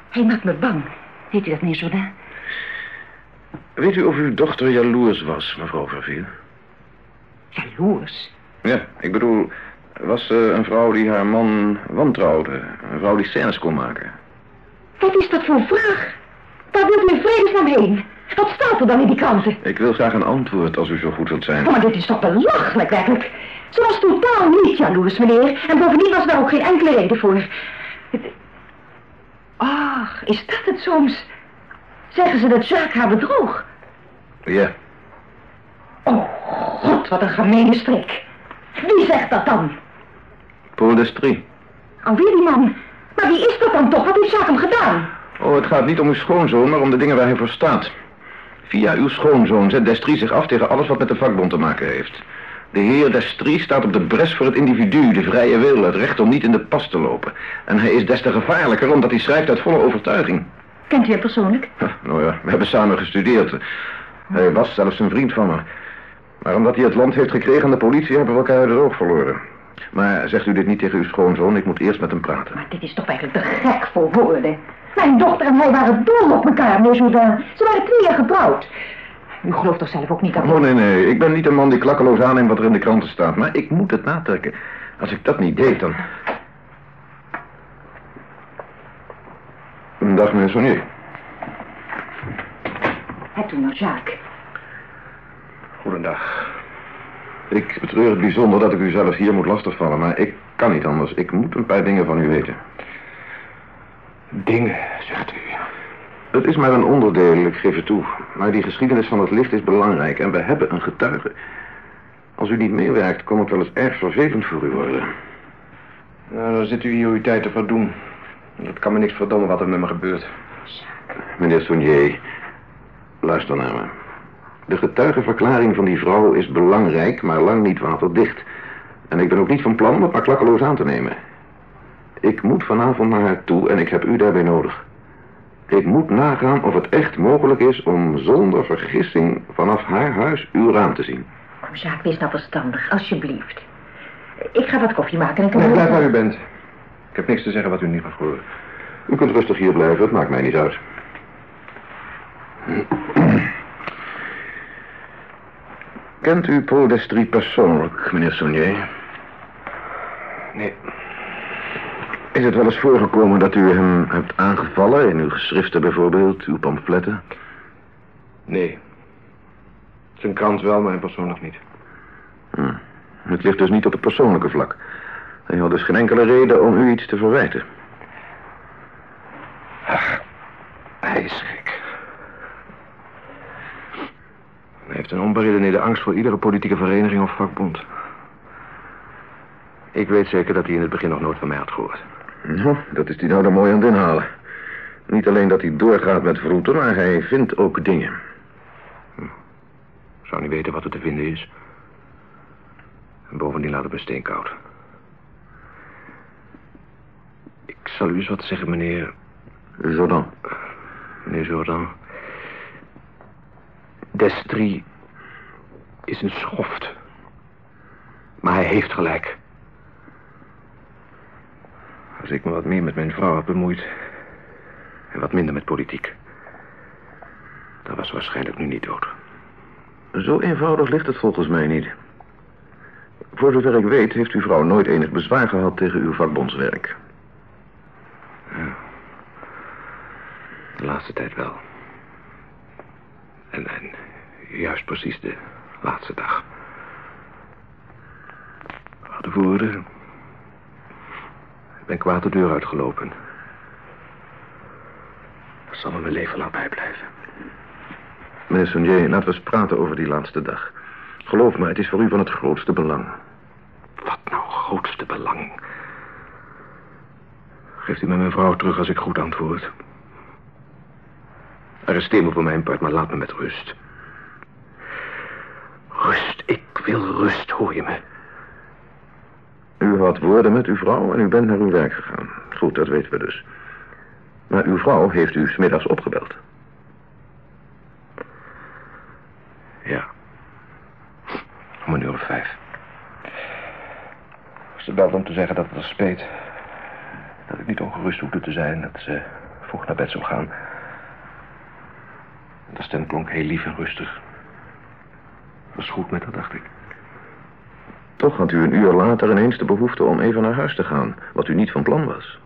Hij maakt me bang. Weet u dat, meneer Jourdain? Weet u of uw dochter jaloers was, mevrouw Verviel? Jaloers. Ja, ik bedoel, was ze een vrouw die haar man wantrouwde? Een vrouw die scènes kon maken? Wat is dat voor vraag? Waar wilt u in vredesnaam heen? Wat staat er dan in die kranten? Ik wil graag een antwoord als u zo goed wilt zijn. Oh, maar dit is toch belachelijk, werkelijk. Ze was totaal niet jaloers, meneer. En bovendien was daar ook geen enkele reden voor. Het- Ach, is dat het soms? Zeggen ze dat Jacques haar bedroog? Ja, Oh, god, wat een gemene strik. Wie zegt dat dan? Paul Destrie. Alweer die man. Maar wie is dat dan toch? Wat heeft Jacques hem gedaan? Oh, het gaat niet om uw schoonzoon, maar om de dingen waar hij voor staat. Via uw schoonzoon zet Destrie zich af tegen alles wat met de vakbond te maken heeft. De heer Destrie staat op de bres voor het individu, de vrije wil, het recht om niet in de pas te lopen. En hij is des te gevaarlijker omdat hij schrijft uit volle overtuiging. Kent u hem persoonlijk? Nou ja, we hebben samen gestudeerd. Hij was zelfs een vriend van me. Maar omdat hij het land heeft gekregen aan de politie, hebben we elkaar uit het oog verloren. Maar zegt u dit niet tegen uw schoonzoon, ik moet eerst met hem praten. Maar dit is toch eigenlijk te gek voor woorden. Mijn dochter en hij waren dol op elkaar, meneer Jourdain. Ze waren twee jaar getrouwd. U gelooft toch zelf ook niet dat... Oh nee, nee, ik ben niet een man die klakkeloos aanneemt wat er in de kranten staat. Maar ik moet het natrekken. Als ik dat niet deed, dan... Dag, meneer Sonier. Het toen nog Jacques. Goedendag. Ik betreur het bijzonder dat ik u zelfs hier moet lastigvallen, maar ik kan niet anders. Ik moet een paar dingen van u weten. Dingen, zegt u. Het is maar een onderdeel, ik geef het toe. Maar die geschiedenis van het licht is belangrijk en we hebben een getuige. Als u niet meewerkt, kon het wel eens erg vervelend voor u worden. Nou, dan zit u hier uw tijd te verdoen. Dat kan me niks verdommen wat er met me gebeurt. Meneer Saunier, luister naar me. De getuigenverklaring van die vrouw is belangrijk, maar lang niet waterdicht. En ik ben ook niet van plan om het maar klakkeloos aan te nemen. Ik moet vanavond naar haar toe en ik heb u daarbij nodig. Ik moet nagaan of het echt mogelijk is om zonder vergissing vanaf haar huis uw raam te zien. Kom, Jacques, wees nou verstandig, alsjeblieft. Ik ga wat koffie maken en kan... Nee, blijf waar u bent. Ik heb niks te zeggen wat u niet mag horen. U kunt rustig hier blijven, het maakt mij niet uit. Kent u Paul Destrie persoonlijk, meneer Saunier? Nee. Is het wel eens voorgekomen dat u hem hebt aangevallen, in uw geschriften bijvoorbeeld, uw pamfletten? Nee. Zijn krant wel, maar hij persoonlijk niet. Hm. Het ligt dus niet op het persoonlijke vlak. Hij had dus geen enkele reden om u iets te verwijten. Hij is gek. Hij heeft een onberedeneerde angst voor iedere politieke vereniging of vakbond. Ik weet zeker dat hij in het begin nog nooit van mij had gehoord. Nou, dat is hij nou er mooi aan het inhalen. Niet alleen dat hij doorgaat met vroeten, maar hij vindt ook dingen. Ik zou niet weten wat er te vinden is. En bovendien laat het me steenkoud. Ik zal u eens wat zeggen, meneer... Zo dan. Meneer Jordan. Destrie is een schoft. Maar hij heeft gelijk. Als ik me wat meer met mijn vrouw had bemoeid... en wat minder met politiek... dan was ze waarschijnlijk nu niet dood. Zo eenvoudig ligt het volgens mij niet. Voor zover ik weet heeft uw vrouw nooit enig bezwaar gehad tegen uw vakbondswerk. De laatste tijd wel. En, en juist precies de laatste dag. Hadden woorden. Ik ben kwaad de deur uitgelopen. Dat zal me mijn leven lang bijblijven. Meneer Saunier, laten we eens praten over die laatste dag. Geloof me, het is voor u van het grootste belang. Wat nou grootste belang? Geeft u me mijn vrouw terug als ik goed antwoord. Arresteer me voor mijn part, maar laat me met rust. wil rust, hoor je me? Had woorden met uw vrouw en u bent naar uw werk gegaan. Goed, dat weten we dus. Maar uw vrouw heeft u smiddags opgebeld. Ja. Om een uur of vijf. Ze belde om te zeggen dat het haar speet. Dat ik niet ongerust hoefde te zijn. Dat ze vroeg naar bed zou gaan. De stem klonk heel lief en rustig. Was goed met haar, dacht ik. Toch had u een uur later ineens de behoefte om even naar huis te gaan, wat u niet van plan was.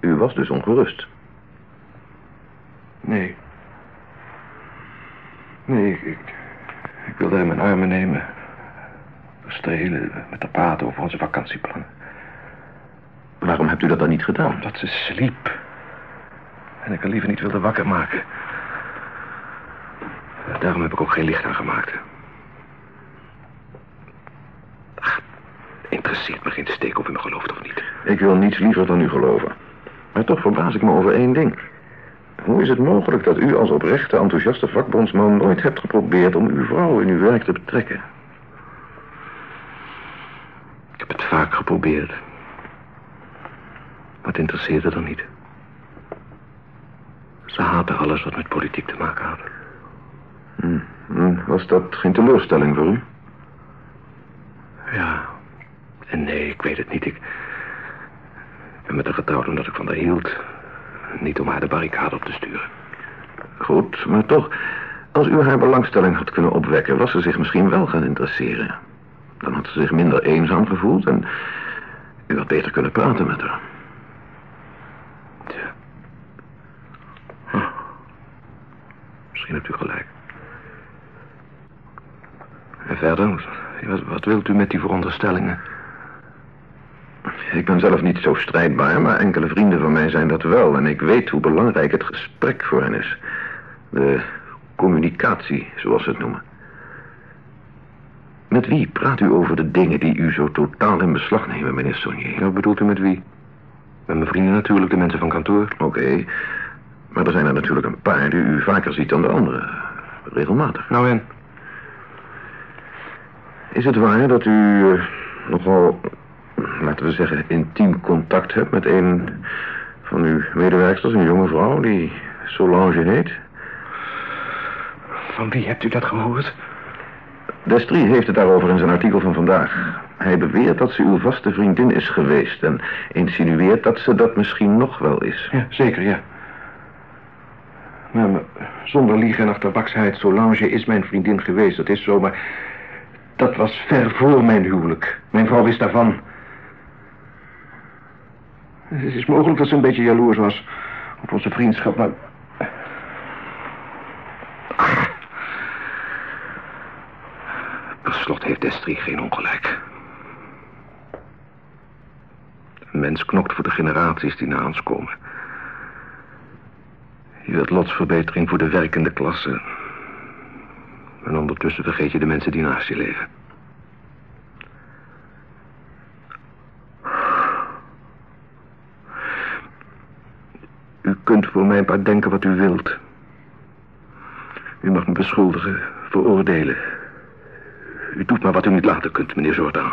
U was dus ongerust. Nee. Nee, ik, ik, ik wilde hem in mijn armen nemen. Strelen, met haar praten over onze vakantieplannen. Waarom hebt u dat dan niet gedaan? Omdat ze sliep. En ik haar liever niet wilde wakker maken. Daarom heb ik ook geen licht aangemaakt. Ach, interesseert me geen steek of u me gelooft of niet. Ik wil niets liever dan u geloven. Maar toch verbaas ik me over één ding. Hoe is het mogelijk dat u als oprechte, enthousiaste vakbondsman nooit hebt geprobeerd om uw vrouw in uw werk te betrekken? Ik heb het vaak geprobeerd. Maar het interesseerde dan niet. Ze haatte alles wat met politiek te maken had. Hm. Hm, Was dat geen teleurstelling voor u? Ja. En nee, ik weet het niet. Ik, ben met haar getrouwd omdat ik van haar hield. Niet om haar de barricade op te sturen. Goed, maar toch, als u haar belangstelling had kunnen opwekken, was ze zich misschien wel gaan interesseren. Dan had ze zich minder eenzaam gevoeld en u had beter kunnen praten met haar. Tja. Hm. Misschien hebt u gelijk. En verder, wat wilt u met die veronderstellingen? Ik ben zelf niet zo strijdbaar, maar enkele vrienden van mij zijn dat wel. En ik weet hoe belangrijk het gesprek voor hen is. De communicatie, zoals ze het noemen. Met wie praat u over de dingen die u zo totaal in beslag nemen, meneer Saunier? Wat bedoelt u met wie? Met mijn vrienden natuurlijk, de mensen van kantoor. Oké, maar er zijn er natuurlijk een paar die u vaker ziet dan de anderen. Regelmatig. Nou en? Is het waar dat u eh, nogal, laten we zeggen, intiem contact hebt met een van uw medewerksters, een jonge vrouw die Solange heet? Van wie hebt u dat gehoord? Destrie heeft het daarover in zijn artikel van vandaag. Hij beweert dat ze uw vaste vriendin is geweest en insinueert dat ze dat misschien nog wel is. Ja, zeker, ja. Maar, zonder liegen en achterbaksigheid, Solange is mijn vriendin geweest, dat is zo, maar... Dat was ver voor mijn huwelijk. Mijn vrouw wist daarvan. Het is mogelijk dat ze een beetje jaloers was op onze vriendschap, maar... Per slot heeft Destrie geen ongelijk. Een mens knokt voor de generaties die na ons komen. Je wilt lotsverbetering voor de werkende klasse. En ondertussen vergeet je de mensen die naast je leven. Kunt voor mijn part denken wat u wilt. U mag me beschuldigen, veroordelen. U doet maar wat u niet laten kunt, meneer Jordan.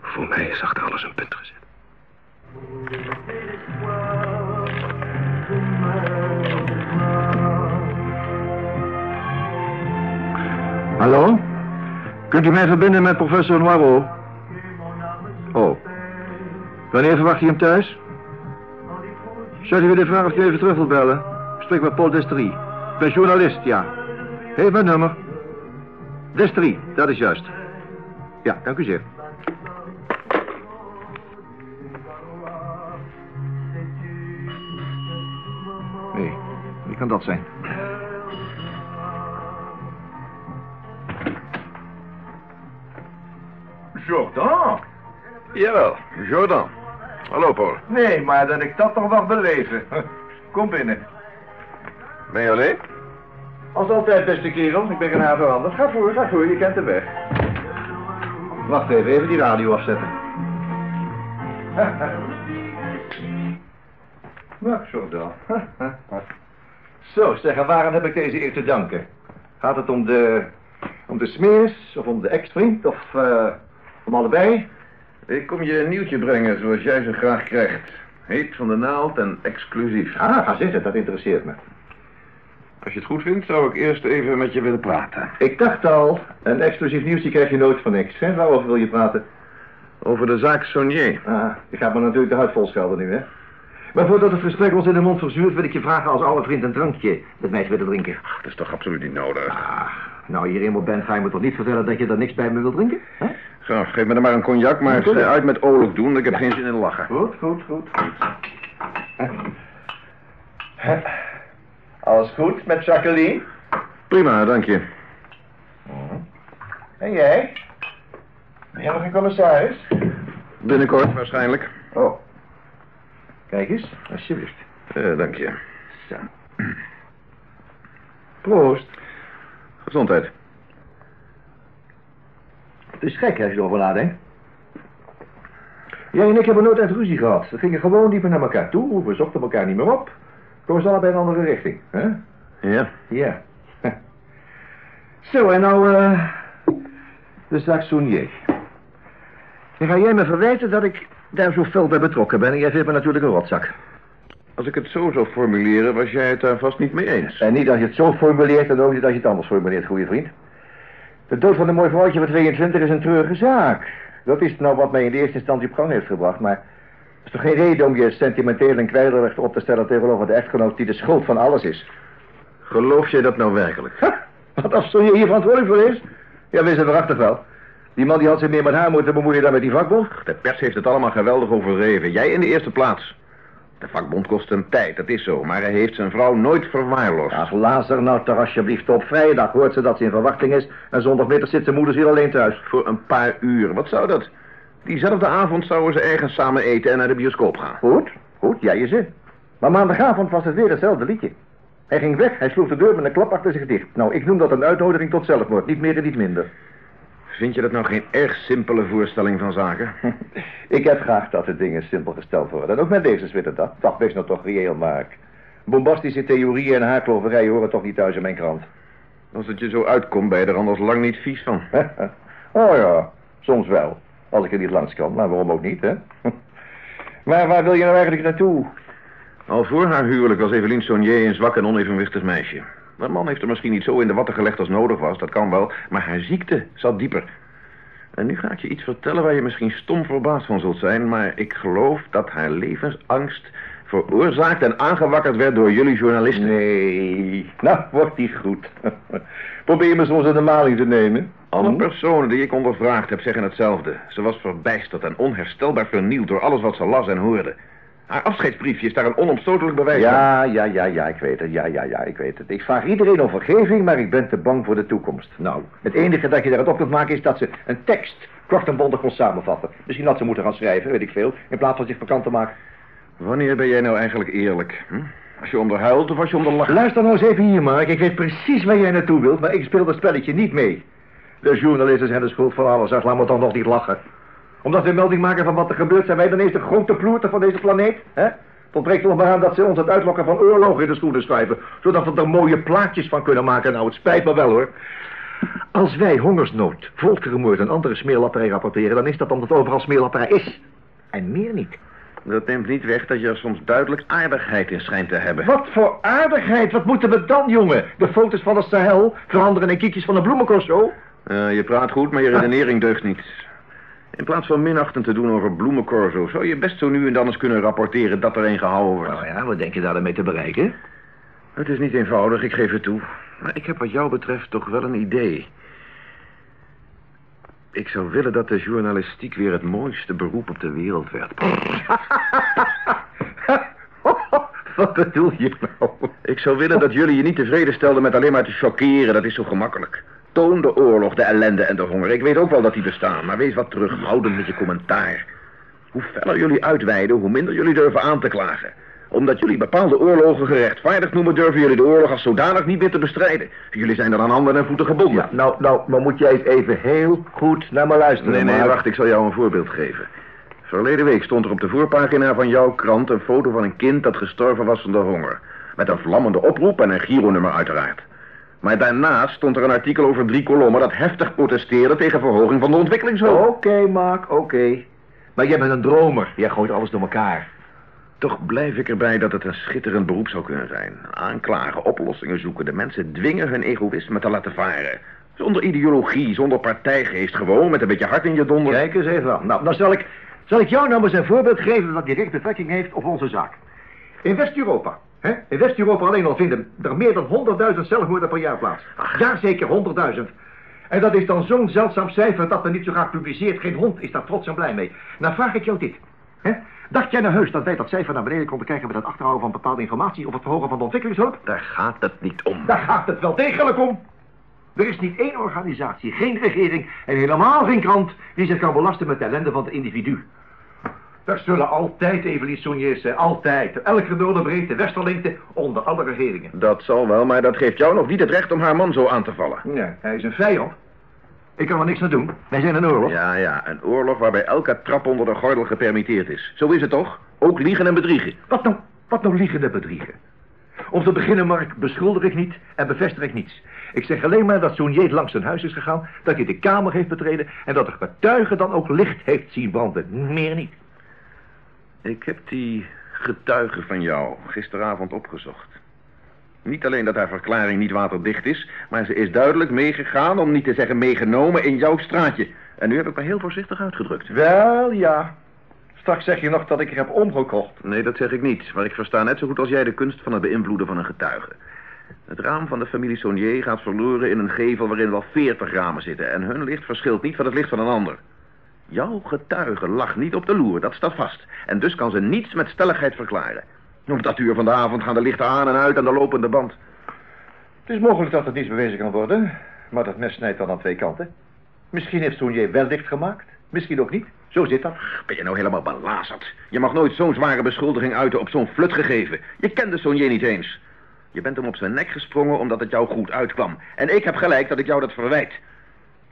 Voor mij is alles een punt gezet. Hallo? Kunt u mij verbinden met professor Noiro? Wanneer verwacht je hem thuis? Zou u willen vragen of u even terug wil bellen? Ik spreek met Paul Destrie. Ik ben journalist, ja. Heeft mijn nummer. Destrie, dat is juist. Ja, dank u zeer. Nee, wie kan dat zijn? Jordan? Jawel, Jordan. Hallo, Paul. Nee, maar dat ik dat nog mag beleven. Kom binnen. Ben je alleen? Als altijd, beste kerel. Ik ben geen haar veranderd. Ga voor, ga voor. Je kent de weg. Wacht even, even die radio afzetten. Nou, zo dan. Zo, zeg, en waaraan heb ik deze eer te danken? Gaat het om de, om de smeers of om de ex-vriend of eh, om allebei? Ik kom je een nieuwtje brengen zoals jij ze graag krijgt. Heet van de naald en exclusief. Ah, ga zitten, dat interesseert me. Als je het goed vindt, zou ik eerst even met je willen praten. Ik dacht al, een exclusief nieuwsje krijg je nooit voor niks. Hè? Waarover wil je praten? Over de zaak Sonier. Ah, je gaat me natuurlijk de huid vol schelden nu, hè? Maar voordat het gesprek ons in de mond verzuurt, wil ik je vragen als alle vriend een drankje met mij willen drinken. Ach, dat is toch absoluut niet nodig. Ah, nou hier eenmaal bent, ga je me toch niet vertellen dat je er niks bij me wilt drinken? Hè? Zo, geef me dan maar een cognac, maar uit met oorlog doen. Ik heb geen zin in lachen. Goed, goed, goed? Alles goed met Jacqueline? Prima, dank je. En jij? Ben jij nog een commissaris? Binnenkort waarschijnlijk. Oh. Kijk eens, alsjeblieft. Eh, dank je. Zo. Proost. Gezondheid. Het is gek als je erover nadenkt. Jij en ik hebben nooit echt ruzie gehad. We gingen gewoon dieper naar elkaar toe. We zochten elkaar niet meer op. Ze allebei in een andere richting. Hè? Ja. Ja. Zo, en nou, eh de zaak Sounier. Dan ga jij me verwijten dat ik daar zo fel bij betrokken ben en jij vindt me natuurlijk een rotzak. Als ik het zo zou formuleren, was jij het daar vast niet mee eens. En niet als je het zo formuleert en ook niet als je het anders formuleert, goede vriend. De dood van een mooi vrouwtje van 22 is een treurige zaak. Dat is nou wat mij in de eerste instantie op gang heeft gebracht, maar... Het is toch geen reden om je sentimenteel en kwijlerig op te stellen tegenover de echtgenoot die de schuld van alles is. Geloof jij dat nou werkelijk? Ha, wat als je hier verantwoordelijk voor is? Ja, wees het waarachtig wel. Die man die had zich meer met haar moeten bemoeien dan met die vakbond. De pers heeft het allemaal geweldig overreven. Jij in de eerste plaats. De vakbond kost hem tijd, dat is zo. Maar hij heeft zijn vrouw nooit verwaarloosd. Ach, laat er nou toch alsjeblieft op. Vrijdag hoort ze dat ze in verwachting is. En zondagmiddag zit zijn moeder hier alleen thuis. Voor een paar uur. Wat zou dat? Diezelfde avond zouden ze ergens samen eten en naar de bioscoop gaan. Goed, goed, jij je zin. Maar maandagavond was het weer hetzelfde liedje. Hij ging weg, hij sloeg de deur met een klap achter zich dicht. Nou, ik noem dat een uitnodiging tot zelfmoord, niet meer en niet minder. Vind je dat nou geen erg simpele voorstelling van zaken? Ik heb graag dat de dingen simpel gesteld worden. En ook met deze witte dat. Dat wees nou toch reëel, Mark. Bombastische theorieën en haarkloverijen horen toch niet thuis in mijn krant. Als het je zo uitkomt, ben je er anders lang niet vies van. oh ja, soms wel. Als ik er niet langs kan, maar waarom ook niet, hè? Maar waar wil je nou eigenlijk naartoe? Al voor haar huwelijk was Evelien Saunier een zwak en onevenwichtig meisje. Mijn man heeft er misschien niet zo in de watten gelegd als nodig was, dat kan wel. Maar haar ziekte zat dieper. En nu ga ik je iets vertellen waar je misschien stom verbaasd van zult zijn... maar ik geloof dat haar levensangst veroorzaakt en aangewakkerd werd door jullie journalisten. Nee, nou, wordt die goed. Probeer me soms in de maling te nemen. Alle Hm? personen die ik ondervraagd heb zeggen hetzelfde. Ze was verbijsterd en onherstelbaar vernield door alles wat ze las en hoorde. Haar afscheidsbriefje is daar een onomstotelijk bewijs van. Ja, ja, ja, ja, ik weet het. Ja, ja, ja, ik weet het. Ik vraag iedereen om vergeving, maar ik ben te bang voor de toekomst. Nou, het enige dat je daaruit op kunt maken is dat ze een tekst kort en bondig kon samenvatten. Misschien had ze moeten gaan schrijven, weet ik veel, in plaats van zich bekend te maken. Wanneer ben jij nou eigenlijk eerlijk? Hm? Als je onder huilt of als je onder lacht? Luister nou eens even hier, Mark. Ik weet precies waar jij naartoe wilt, maar ik speel dat spelletje niet mee. De journalisten zijn de schuld van alles, zeg, laat me toch nog niet lachen. Omdat we melding maken van wat er gebeurt, zijn wij dan eens de grote ploerten van deze planeet, hè? Het ontbreekt nog maar aan dat ze ons het uitlokken van oorlogen in de schoenen schrijven, zodat we er mooie plaatjes van kunnen maken. Nou, het spijt me wel, hoor. Als wij hongersnood, volkerenmoord en andere smeerlapperij rapporteren, dan is dat omdat overal smeerlapperij is. En meer niet. Dat neemt niet weg dat je er soms duidelijk aardigheid in schijnt te hebben. Wat voor aardigheid, wat moeten we dan, jongen? De foto's van de Sahel veranderen in kiekjes van de bloemencorso? Eh, je praat goed, maar je redenering deugt niet. In plaats van minachtend te doen over bloemencorso... zou je best zo nu en dan eens kunnen rapporteren dat er een gehouden wordt. Nou ja, wat denk je daar dan mee te bereiken? Het is niet eenvoudig, ik geef het toe. Maar ik heb wat jou betreft toch wel een idee. Ik zou willen dat de journalistiek weer het mooiste beroep op de wereld werd. Wat bedoel je nou? Ik zou willen dat jullie je niet tevreden stelden met alleen maar te chockeren. Dat is zo gemakkelijk. Toon de oorlog, de ellende en de honger. Ik weet ook wel dat die bestaan, maar wees wat terughoudend met je commentaar. Hoe feller jullie uitweiden, hoe minder jullie durven aan te klagen. Omdat jullie bepaalde oorlogen gerechtvaardigd noemen, durven jullie de oorlog als zodanig niet meer te bestrijden. Jullie zijn er aan handen en voeten gebonden. Ja, nou, nou, maar moet jij eens even heel goed naar me luisteren, Nee, nee, wacht, ik zal jou een voorbeeld geven. Verleden week stond er op de voorpagina van jouw krant een foto van een kind dat gestorven was van de honger. Met een vlammende oproep en een Giro-nummer uiteraard. Maar daarnaast stond er een artikel over drie kolommen dat heftig protesteerde tegen verhoging van de ontwikkelingshulp. Oké, Mark, oké. Maar jij bent een dromer. Jij gooit alles door elkaar. Toch blijf ik erbij dat het een schitterend beroep zou kunnen zijn. Aanklagen, oplossingen zoeken. De mensen dwingen hun egoïsme te laten varen. Zonder ideologie, zonder partijgeest. Gewoon met een beetje hart in je donder. Kijk eens even aan. Nou, dan zal ik, zal ik jou nou eens een voorbeeld geven dat direct betrekking heeft op onze zaak. In West-Europa, hè? In West-Europa alleen al vinden er meer dan 100.000 zelfmoorden per jaar plaats. Ja, zeker 100.000. En dat is dan zo'n zeldzaam cijfer dat men niet zo graag publiceert. Geen hond is daar trots en blij mee. Nou vraag ik jou dit. Hè? Dacht jij nou heus dat wij dat cijfer naar beneden konden krijgen met het achterhouden van bepaalde informatie of het verhogen van de ontwikkelingshulp? Daar gaat het niet om. Daar gaat het wel degelijk om. Er is niet één organisatie, geen regering en helemaal geen krant die zich kan belasten met de ellende van het individu. Er zullen altijd evolutionisten zijn, altijd. Elke dode breedte, westerlengte, onder alle regeringen. Dat zal wel, maar dat geeft jou nog niet het recht om haar man zo aan te vallen. Nee, hij is een vijand. Ik kan er niks aan doen. Wij zijn een oorlog. Ja, ja, een oorlog waarbij elke trap onder de gordel gepermitteerd is. Zo is het toch? Ook liegen en bedriegen. Wat nou, wat nou liegen en bedriegen? Om te beginnen, Mark, beschuldig ik niet en bevestig ik niets. Ik zeg alleen maar dat Sounier langs zijn huis is gegaan, dat hij de kamer heeft betreden en dat de getuige dan ook licht heeft zien branden. Meer niet. Ik heb die getuige van jou gisteravond opgezocht. Niet alleen dat haar verklaring niet waterdicht is, maar ze is duidelijk meegegaan, om niet te zeggen meegenomen, in jouw straatje. En nu heb ik me heel voorzichtig uitgedrukt. Wel, ja. Straks zeg je nog dat ik er heb omgekocht. Nee, dat zeg ik niet. Maar ik versta net zo goed als jij de kunst van het beïnvloeden van een getuige. Het raam van de familie Saunier gaat verloren in een gevel waarin wel veertig ramen zitten... en hun licht verschilt niet van het licht van een ander. Jouw getuige lag niet op de loer, dat staat vast. En dus kan ze niets met stelligheid verklaren. Op dat uur van de avond gaan de lichten aan en uit aan de lopende band. Het is mogelijk dat het niet bewezen kan worden, maar dat mes snijdt dan aan twee kanten. Misschien heeft Sounier wel licht gemaakt, misschien ook niet. Zo zit dat. Ben je nou helemaal belazerd? Je mag nooit zo'n zware beschuldiging uiten op zo'n flut gegeven. Je kende Saunier niet eens. Je bent hem op zijn nek gesprongen omdat het jou goed uitkwam. En ik heb gelijk dat ik jou dat verwijt.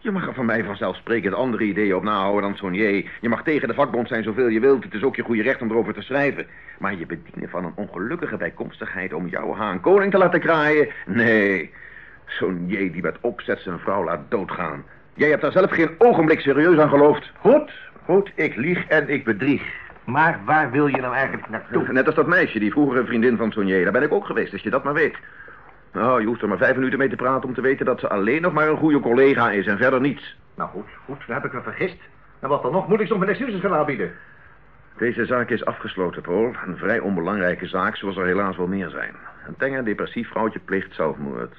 Je mag er van mij vanzelfsprekend andere ideeën op nahouden dan Saunier. Je mag tegen de vakbond zijn zoveel je wilt. Het is ook je goede recht om erover te schrijven. Maar je bedienen van een ongelukkige bijkomstigheid om jouw haan koning te laten kraaien? Nee. Saunier die met opzet zijn vrouw laat doodgaan. Jij hebt daar zelf geen ogenblik serieus aan geloofd. Goed, goed, ik lieg en ik bedrieg. Maar waar wil je nou eigenlijk naartoe? Net als dat meisje, die vroegere vriendin van Saunier. Daar ben ik ook geweest, als je dat maar weet. Nou, je hoeft er maar vijf minuten mee te praten om te weten dat ze alleen nog maar een goede collega is en verder niets. Nou goed, goed, dan heb ik me vergist. En wat dan nog, moet ik soms mijn excuses gaan aanbieden. Deze zaak is afgesloten, Paul. Een vrij onbelangrijke zaak, zoals er helaas wel meer zijn. Een tenger depressief vrouwtje pleegt zelfmoord.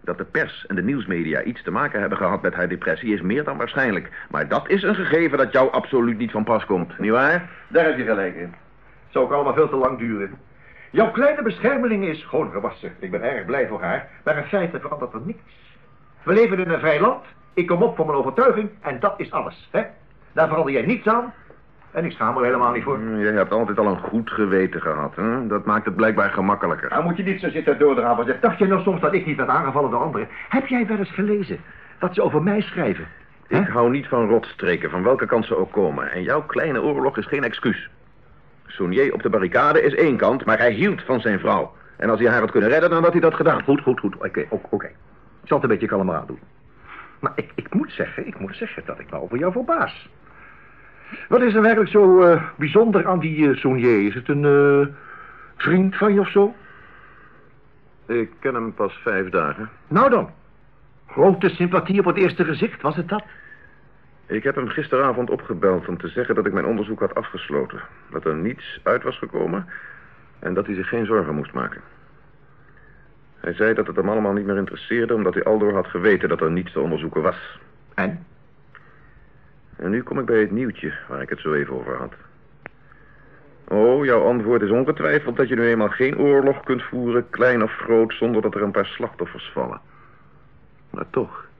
Dat de pers en de nieuwsmedia iets te maken hebben gehad met haar depressie is meer dan waarschijnlijk. Maar dat is een gegeven dat jou absoluut niet van pas komt, nietwaar? Daar heb je gelijk in. Zou ook allemaal veel te lang duren. Jouw kleine beschermeling is schoon gewassen. Ik ben erg blij voor haar. Maar in feite verandert er niets. We leven in een vrij land. Ik kom op voor mijn overtuiging en dat is alles. Hè? Daar verander jij niets aan. En ik schaam er helemaal niet voor. Je hebt altijd al een goed geweten gehad, hè? Dat maakt het blijkbaar gemakkelijker. Nou moet je niet zo zitten doordraven. Zeg, dacht je nou soms dat ik niet werd aangevallen door anderen? Heb jij wel eens gelezen dat ze over mij schrijven? Ik hou niet van rotstreken, van welke kant ze ook komen. En jouw kleine oorlog is geen excuus. Saunier op de barricade is één kant, maar hij hield van zijn vrouw. En als hij haar had kunnen redden, dan had hij dat gedaan. Goed, goed, goed. Oké, oké. Ik zal het een beetje kalmer aan doen. Maar ik, ik moet zeggen, ik moet zeggen dat ik me over jou verbaas. Wat is er werkelijk zo eh, bijzonder aan die uh, Saunier? Is het een eh, vriend van je of zo? Ik ken hem pas vijf dagen. Nou dan. Grote sympathie op het eerste gezicht, was het dat? Ik heb hem gisteravond opgebeld om te zeggen dat ik mijn onderzoek had afgesloten. Dat er niets uit was gekomen en dat hij zich geen zorgen moest maken. Hij zei dat het hem allemaal niet meer interesseerde... omdat hij aldoor had geweten dat er niets te onderzoeken was. En? En nu kom ik bij het nieuwtje waar ik het zo even over had. Oh, jouw antwoord is ongetwijfeld dat je nu eenmaal geen oorlog kunt voeren... klein of groot, zonder dat er een paar slachtoffers vallen. Maar toch...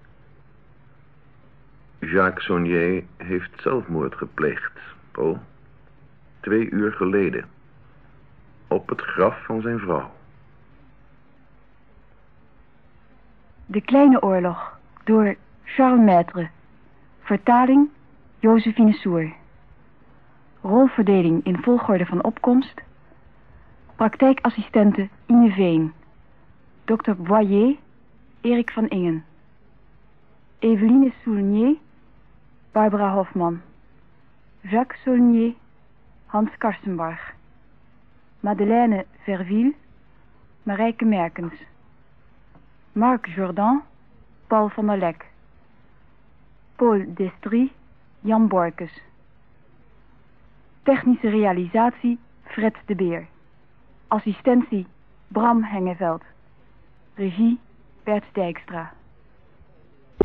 Jacques Saunier heeft zelfmoord gepleegd, Paul. Twee uur geleden. Op het graf van zijn vrouw. De Kleine Oorlog door Charles Maître. Vertaling Josephine Soer. Rolverdeling in volgorde van opkomst. Praktijkassistente Ine Veen. Dr. Boyer Erik van Ingen. Eveline Soulnier, Barbara Hofman. Jacques Saulnier, Hans Karstenbarg. Madeleine Verville, Marijke Merkens. Marc Jourdan, Paul van der Lek. Paul Destry, Jan Borkes. Technische realisatie, Fred de Beer. Assistentie, Bram Hengeveld. Regie, Bert Dijkstra.